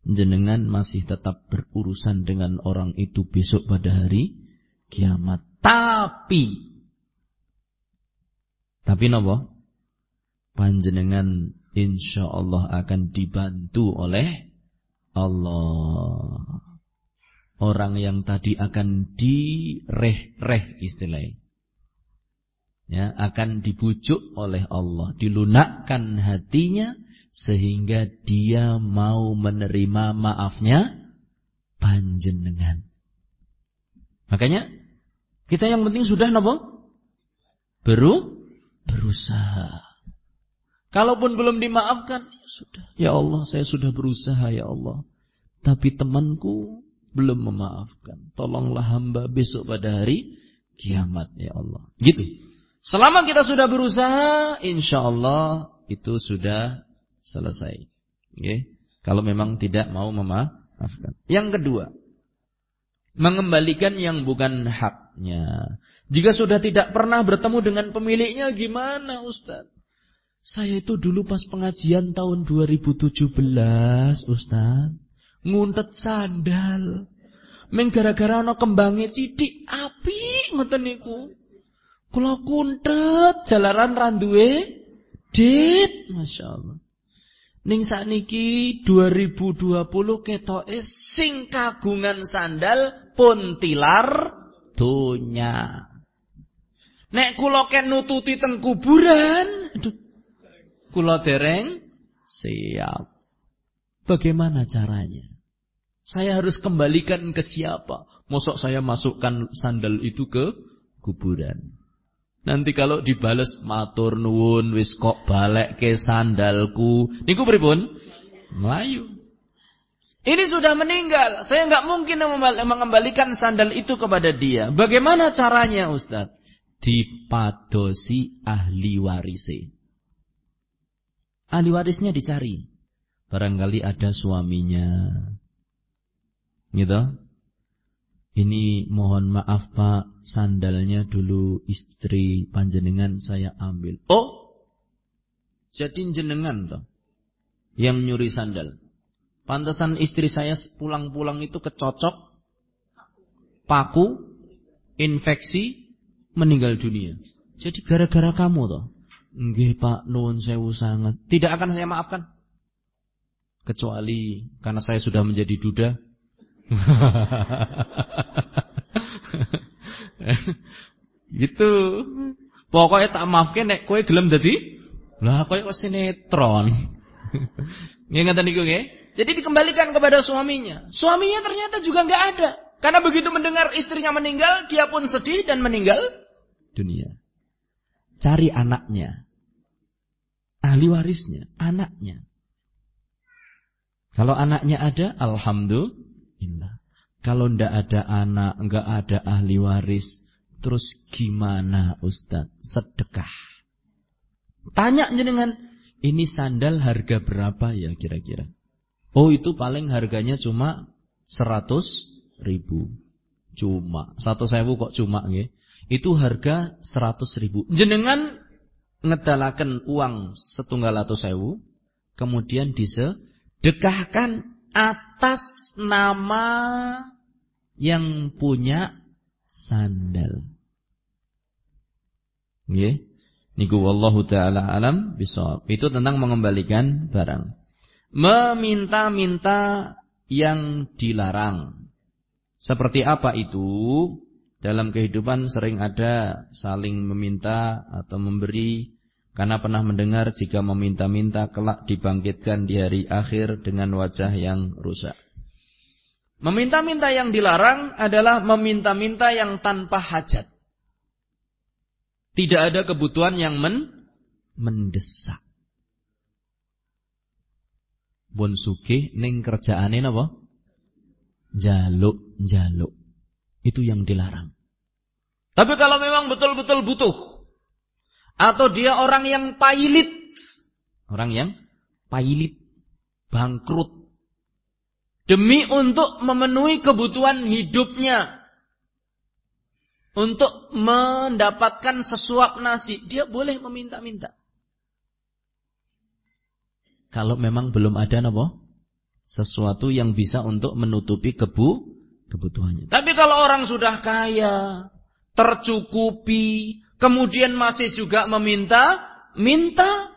jenengan masih tetap berurusan dengan orang itu besok pada hari kiamat. Tapi tapi nopo? Panjenengan insya Allah akan dibantu oleh Allah. Orang yang tadi akan direh-reh istilahnya. Ya, akan dibujuk oleh Allah, dilunakkan hatinya sehingga dia mau menerima maafnya panjenengan. Makanya kita yang penting sudah nopo beru berusaha. Kalaupun belum dimaafkan, ya sudah. Ya Allah, saya sudah berusaha ya Allah. Tapi temanku belum memaafkan. Tolonglah hamba besok pada hari kiamat ya Allah. Gitu. Selama kita sudah berusaha, insya Allah itu sudah selesai. Okay? Kalau memang tidak mau memaafkan. Yang kedua, mengembalikan yang bukan haknya. Jika sudah tidak pernah bertemu dengan pemiliknya, gimana Ustaz? Saya itu dulu pas pengajian tahun 2017, Ustaz, nguntet sandal. Meng gara-gara kembange cidik api ngoten niku. Kula kuntet jalaran randuwe dit, masyaallah. Ning sakniki 2020 ketoke sing kagungan sandal puntilar donya. Nek kula ken nututi teng kuburan, aduh Kula dereng siap. Bagaimana caranya? Saya harus kembalikan ke siapa? Mosok saya masukkan sandal itu ke kuburan. Nanti kalau dibales matur nuwun wis kok balik ke sandalku. Niku pripun? Melayu. Ini sudah meninggal. Saya nggak mungkin mengembalikan sandal itu kepada dia. Bagaimana caranya Ustaz? Dipadosi ahli warisi. Ahli warisnya dicari. Barangkali ada suaminya. Gitu. Ini mohon maaf Pak, sandalnya dulu istri panjenengan saya ambil. Oh, jadi jenengan toh yang nyuri sandal. Pantasan istri saya pulang-pulang itu kecocok, paku, infeksi, meninggal dunia. Jadi gara-gara kamu toh. Nggih Pak, nuwun sewu sangat. Tidak akan saya maafkan. Kecuali karena saya sudah menjadi duda. gitu. Pokoknya tak maafkan nek kowe gelem dadi lah kok sinetron. Nggih ngoten niku nggih. Jadi dikembalikan kepada suaminya. Suaminya ternyata juga nggak ada. Karena begitu mendengar istrinya meninggal, dia pun sedih dan meninggal dunia. Cari anaknya. Ahli warisnya, anaknya. Kalau anaknya ada, Alhamdulillah. Kalau ndak ada anak, nggak ada ahli waris, terus gimana Ustaz? Sedekah. Tanya dengan ini sandal harga berapa ya kira-kira? Oh itu paling harganya cuma 100 ribu. Cuma. Satu sewu kok cuma nggih itu harga 100 ribu. Jenengan ngedalakan uang setunggal atau sewu, kemudian disedekahkan atas nama yang punya sandal. Nggih. Niku wallahu taala alam bisawab. Itu tentang mengembalikan barang. Meminta-minta yang dilarang. Seperti apa itu? Dalam kehidupan sering ada saling meminta atau memberi karena pernah mendengar jika meminta-minta kelak dibangkitkan di hari akhir dengan wajah yang rusak. Meminta-minta yang dilarang adalah meminta-minta yang tanpa hajat. Tidak ada kebutuhan yang men mendesak. Bon sugih ning kerjaane napa? Jaluk-jaluk. Itu yang dilarang. Tapi kalau memang betul-betul butuh. Atau dia orang yang pailit. Orang yang pailit. Bangkrut. Demi untuk memenuhi kebutuhan hidupnya. Untuk mendapatkan sesuap nasi. Dia boleh meminta-minta. Kalau memang belum ada apa? Sesuatu yang bisa untuk menutupi kebu kebutuhannya. Tapi kalau orang sudah kaya, tercukupi, kemudian masih juga meminta, minta,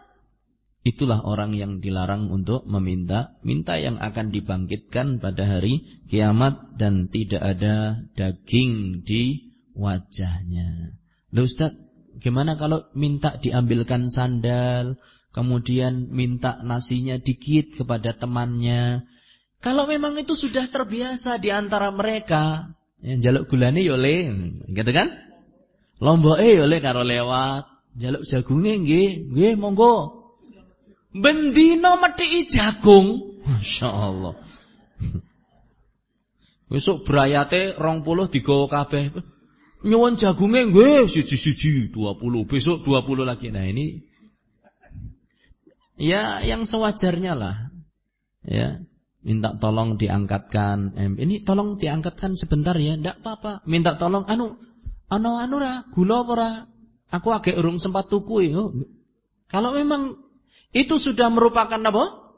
itulah orang yang dilarang untuk meminta, minta yang akan dibangkitkan pada hari kiamat dan tidak ada daging di wajahnya. Loh Ustaz, gimana kalau minta diambilkan sandal, kemudian minta nasinya dikit kepada temannya, kalau memang itu sudah terbiasa di antara mereka, yang jaluk gulane yo le, gitu kan? Lomboke yo le karo lewat, jaluk jagunge nggih, nggih monggo. Bendino methiki jagung. Masyaallah. Besok berayate 20 digawa kabeh. Nyuwun jagunge nggih siji-siji 20, besok 20 lagi. Nah ini ya yang sewajarnya lah. Ya, minta tolong diangkatkan. Ini tolong diangkatkan sebentar ya, ndak apa-apa. Minta tolong anu anu anu ra, gula ora? Aku agak urung sempat tuku ya. Kalau memang itu sudah merupakan apa?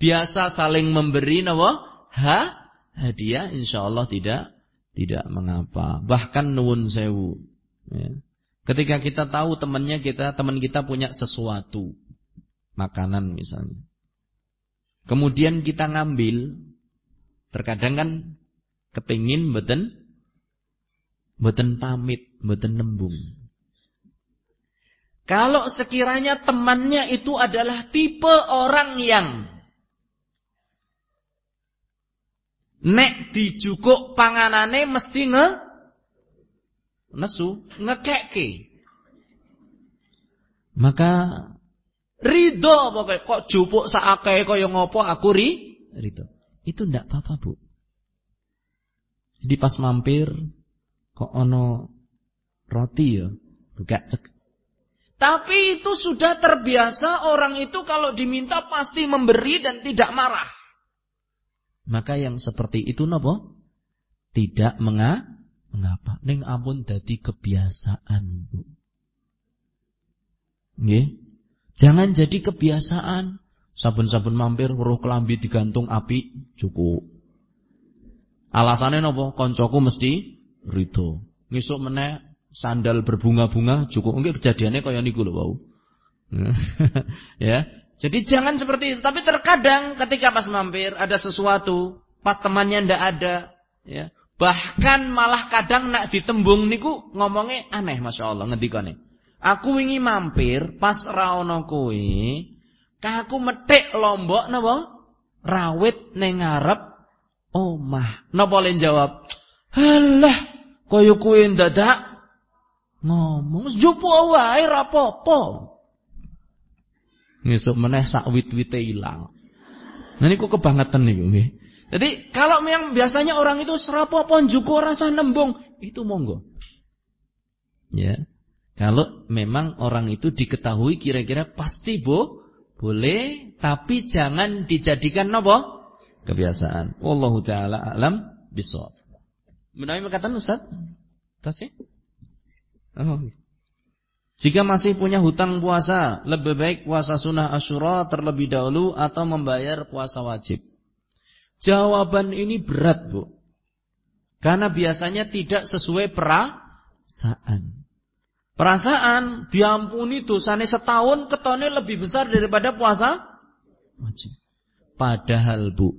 Biasa saling memberi apa? Ha? Hadiah insyaallah tidak tidak mengapa. Bahkan nuwun sewu. Ya. Ketika kita tahu temannya kita, teman kita punya sesuatu, makanan misalnya. Kemudian kita ngambil, terkadang kan kepingin beten, beten pamit, beten nembung. Kalau sekiranya temannya itu adalah tipe orang yang nek dijukuk panganane mesti nge nesu, ngekekke. Maka ridho pokoknya kok jupuk saakeh kaya ngopo aku ri ridho. Itu ndak apa-apa, Bu. Jadi pas mampir kok ono roti ya, gak cek tapi itu sudah terbiasa orang itu kalau diminta pasti memberi dan tidak marah. Maka yang seperti itu nopo? Tidak menga mengapa. Ning ampun dadi kebiasaan, Bu. Nggih. Jangan jadi kebiasaan. Sabun-sabun mampir weruh kelambi digantung api cukup. Alasannya nopo? Koncoku mesti rito. Ngisuk meneh sandal berbunga-bunga cukup mungkin kejadiannya kaya niku lho wau. ya. Jadi jangan seperti itu, tapi terkadang ketika pas mampir ada sesuatu, pas temannya ndak ada, ya. Bahkan malah kadang nak ditembung niku ngomongnya aneh Masya Allah ngendikane. Aku wingi mampir pas ra ono kowe, aku metik lombok napa? Rawit ning ngarep omah. Napa len jawab? Halah, kaya kowe ndadak Ngomong jupo wae ra apa-apa. Ngesuk meneh sak wit-wite ilang. Nah niku kebangetan niku nggih. Jadi kalau yang biasanya orang itu serapopo jupo rasa nembung, itu monggo. Ya. Kalau memang orang itu diketahui kira-kira pasti bo boleh, tapi jangan dijadikan nopo kebiasaan. Wallahu taala alam bisawab. Menawi perkataan Ustaz? Tasih? Oh. Jika masih punya hutang puasa, lebih baik puasa sunnah Asyura terlebih dahulu atau membayar puasa wajib. Jawaban ini berat, Bu. Karena biasanya tidak sesuai perasaan. Perasaan diampuni dosanya setahun ketone lebih besar daripada puasa wajib. Padahal, Bu,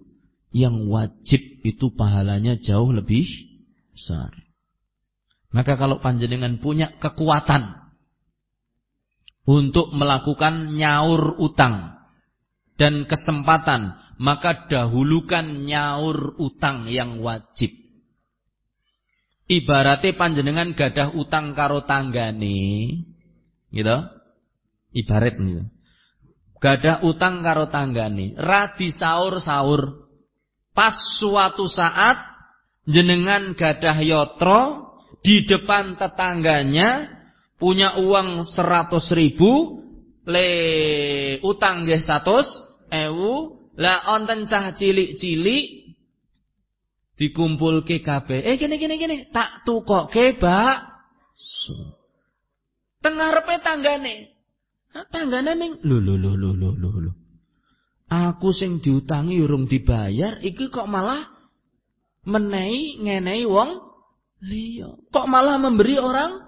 yang wajib itu pahalanya jauh lebih besar. Maka kalau panjenengan punya kekuatan untuk melakukan nyaur utang dan kesempatan, maka dahulukan nyaur utang yang wajib. Ibaratnya panjenengan gadah utang karo tanggane, gitu. Ibarat gitu. Gadah utang karo tanggane, radi sahur-sahur. Pas suatu saat jenengan gadah yotro di depan tetangganya punya uang seratus ribu le utang nggih satu ewu lah onten cah cilik-cilik dikumpul ke KB eh gini gini gini tak tukoke bak. Tengah repe tanggane? Nah, tanggane ning lho lho lho lho lho lho. Aku sing diutangi urung dibayar iki kok malah menehi ngenehi wong liya. Kok malah memberi orang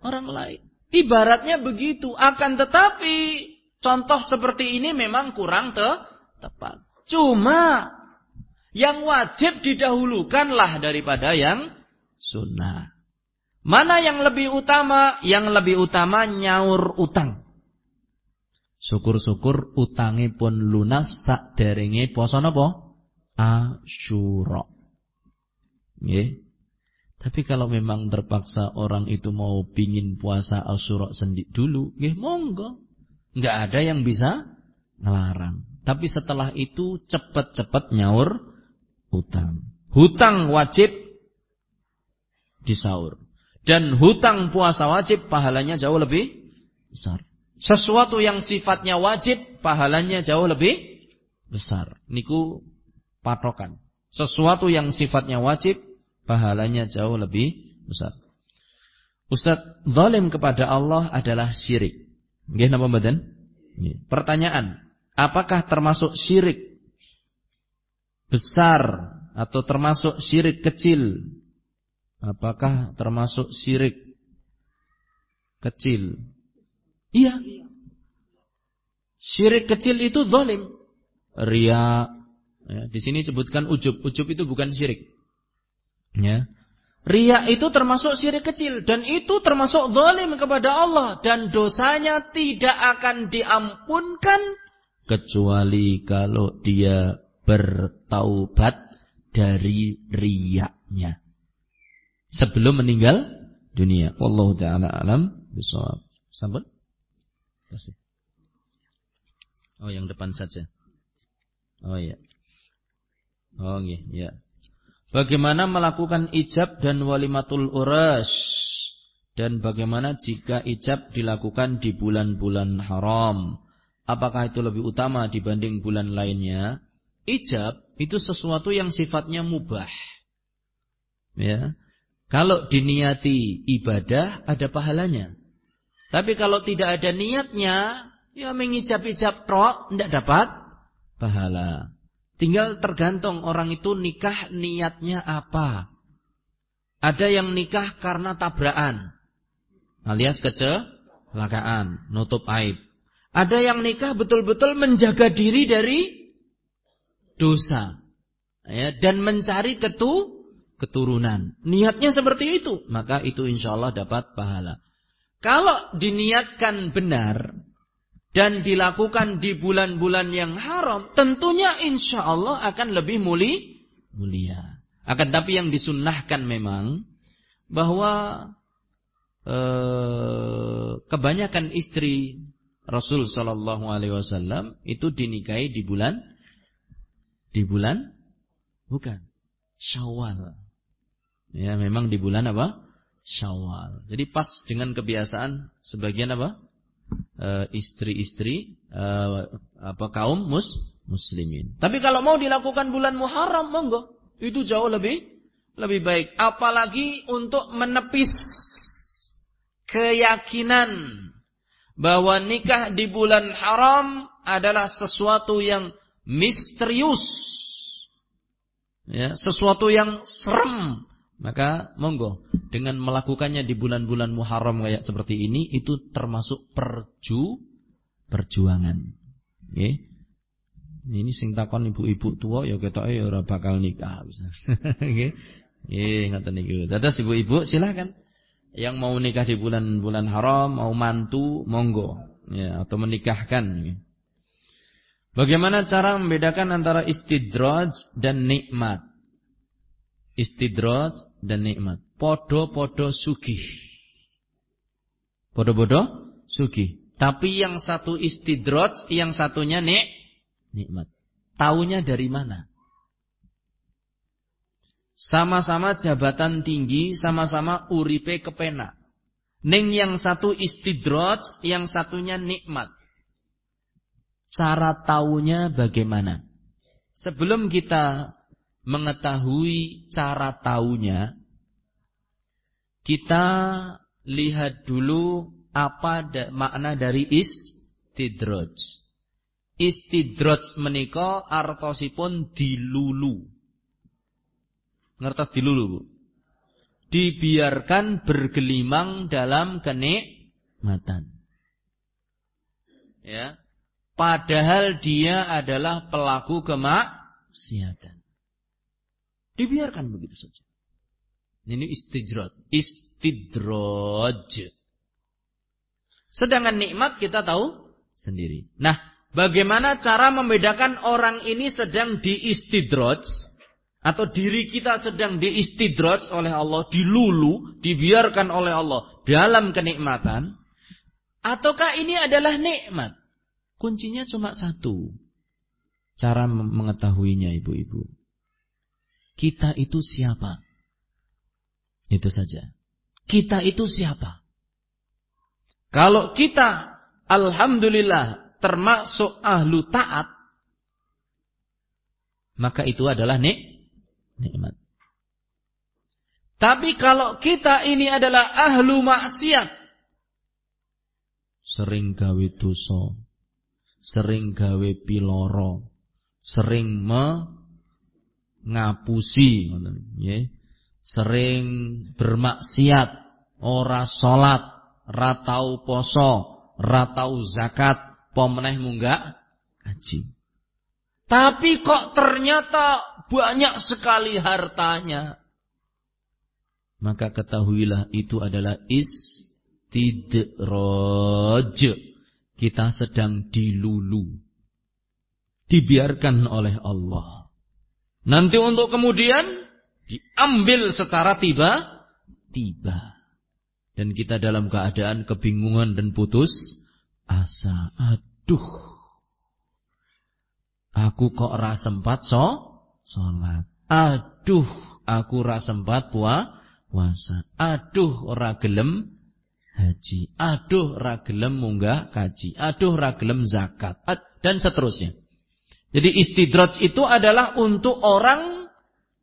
orang lain? Ibaratnya begitu. Akan tetapi contoh seperti ini memang kurang te tepat. Cuma yang wajib didahulukanlah daripada yang sunnah. Mana yang lebih utama? Yang lebih utama nyaur utang. Syukur-syukur utangi pun lunas sak derenge poso napa? Asyura. Nggih. Tapi kalau memang terpaksa orang itu mau pingin puasa Asyura sendik dulu, nggih monggo. Enggak ada yang bisa ngelarang. Tapi setelah itu cepat-cepat nyaur hutang. Hutang wajib disaur. Dan hutang puasa wajib pahalanya jauh lebih besar. Sesuatu yang sifatnya wajib pahalanya jauh lebih besar. Niku patokan. Sesuatu yang sifatnya wajib pahalanya jauh lebih besar. Ustaz, zalim kepada Allah adalah syirik. Nggih napa mboten? Pertanyaan, apakah termasuk syirik besar atau termasuk syirik kecil? Apakah termasuk syirik kecil? Iya. Syirik kecil itu zalim. Ria. Ya, di sini sebutkan ujub. Ujub itu bukan syirik. Ya. Itu termasuk syirik kecil dan itu termasuk zalim kepada Allah dan dosanya tidak akan diampunkan kecuali kalau dia bertaubat dari riaknya sebelum meninggal dunia. Wallahu taala alam bisawab. Sampun? Kasih. Oh, yang depan saja. Oh iya. Oh iya, iya. Bagaimana melakukan ijab dan walimatul urash dan bagaimana jika ijab dilakukan di bulan-bulan haram? Apakah itu lebih utama dibanding bulan lainnya? Ijab itu sesuatu yang sifatnya mubah. Ya. Kalau diniati ibadah ada pahalanya. Tapi kalau tidak ada niatnya, ya mengijab-ijab tok tidak dapat pahala. Tinggal tergantung orang itu nikah niatnya apa. Ada yang nikah karena tabrakan. Alias kecelakaan, nutup aib. Ada yang nikah betul-betul menjaga diri dari dosa. Ya, dan mencari ketu keturunan. Niatnya seperti itu, maka itu insya Allah dapat pahala. Kalau diniatkan benar dan dilakukan di bulan-bulan yang haram, tentunya insya Allah akan lebih muli, mulia. Akan tapi yang disunnahkan memang bahwa eh, kebanyakan istri Rasul Shallallahu Alaihi Wasallam itu dinikahi di bulan di bulan bukan Syawal. Ya, memang di bulan apa? Syawal. Jadi pas dengan kebiasaan sebagian apa? Eh, istri-istri uh, apa kaum mus muslimin. Tapi kalau mau dilakukan bulan Muharram monggo. Itu jauh lebih lebih baik. Apalagi untuk menepis keyakinan bahwa nikah di bulan haram adalah sesuatu yang misterius. Ya, sesuatu yang serem. Maka monggo dengan melakukannya di bulan-bulan Muharram kayak seperti ini itu termasuk perju perjuangan. Nggih. Ini sing takon ibu-ibu tua ya ketoke ya ora bakal nikah. Nggih. Nggih ngoten niku. Dados ibu-ibu silakan yang mau nikah di bulan-bulan haram, mau mantu, monggo, ya, atau menikahkan. Bagaimana cara membedakan antara istidraj dan nikmat? Istidraj dan nikmat. Podo-podo sugih. Podo-podo sugih. Tapi yang satu istidraj, yang satunya nik nikmat. Taunya dari mana? Sama-sama jabatan tinggi, sama-sama uripe kepena. Ning yang satu istidroj, yang satunya nikmat. Cara taunya bagaimana? Sebelum kita mengetahui cara taunya, kita lihat dulu apa makna dari istidroj. Istidroj menika artosipun dilulu. Ngertos dilulu, Bu. Dibiarkan bergelimang dalam kenikmatan. Ya. Padahal dia adalah pelaku kemaksiatan. Dibiarkan begitu saja. Ini istidroj. Istidroj. Sedangkan nikmat kita tahu sendiri. Nah, bagaimana cara membedakan orang ini sedang diistidroj atau diri kita sedang diistidroj oleh Allah, dilulu, dibiarkan oleh Allah dalam kenikmatan, ataukah ini adalah nikmat? Kuncinya cuma satu. Cara mengetahuinya ibu-ibu. Kita itu siapa? Itu saja. Kita itu siapa? Kalau kita alhamdulillah termasuk ahlu taat, maka itu adalah nik nikmat. Tapi kalau kita ini adalah ahlu maksiat, sering gawe dosa, sering gawe piloro, sering mengapusi, ya. sering bermaksiat, ora salat, ratau poso, ratau zakat, pemeneh munggah haji. Tapi kok ternyata banyak sekali hartanya. Maka ketahuilah itu adalah istidraj. Kita sedang dilulu. Dibiarkan oleh Allah. Nanti untuk kemudian diambil secara tiba-tiba. Dan kita dalam keadaan kebingungan dan putus asa. Aduh. Aku kok ora sempat so salat. Aduh, aku ora sempat pua puasa. Aduh, ora gelem haji. Aduh, ora gelem munggah kaji. Aduh, ora gelem zakat dan seterusnya. Jadi istidraj itu adalah untuk orang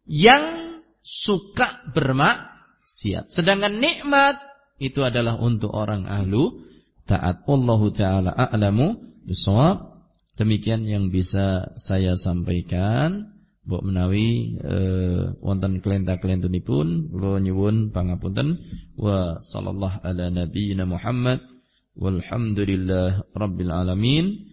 yang suka bermaksiat. Sedangkan nikmat itu adalah untuk orang ahlu taat. Allahu taala a'lamu bisawab. Demikian yang bisa saya sampaikan. Mbok menawi eh, wonten klenta-klentunipun kula nyuwun pangapunten wa sallallahu ala nabiyyina Muhammad walhamdulillah rabbil alamin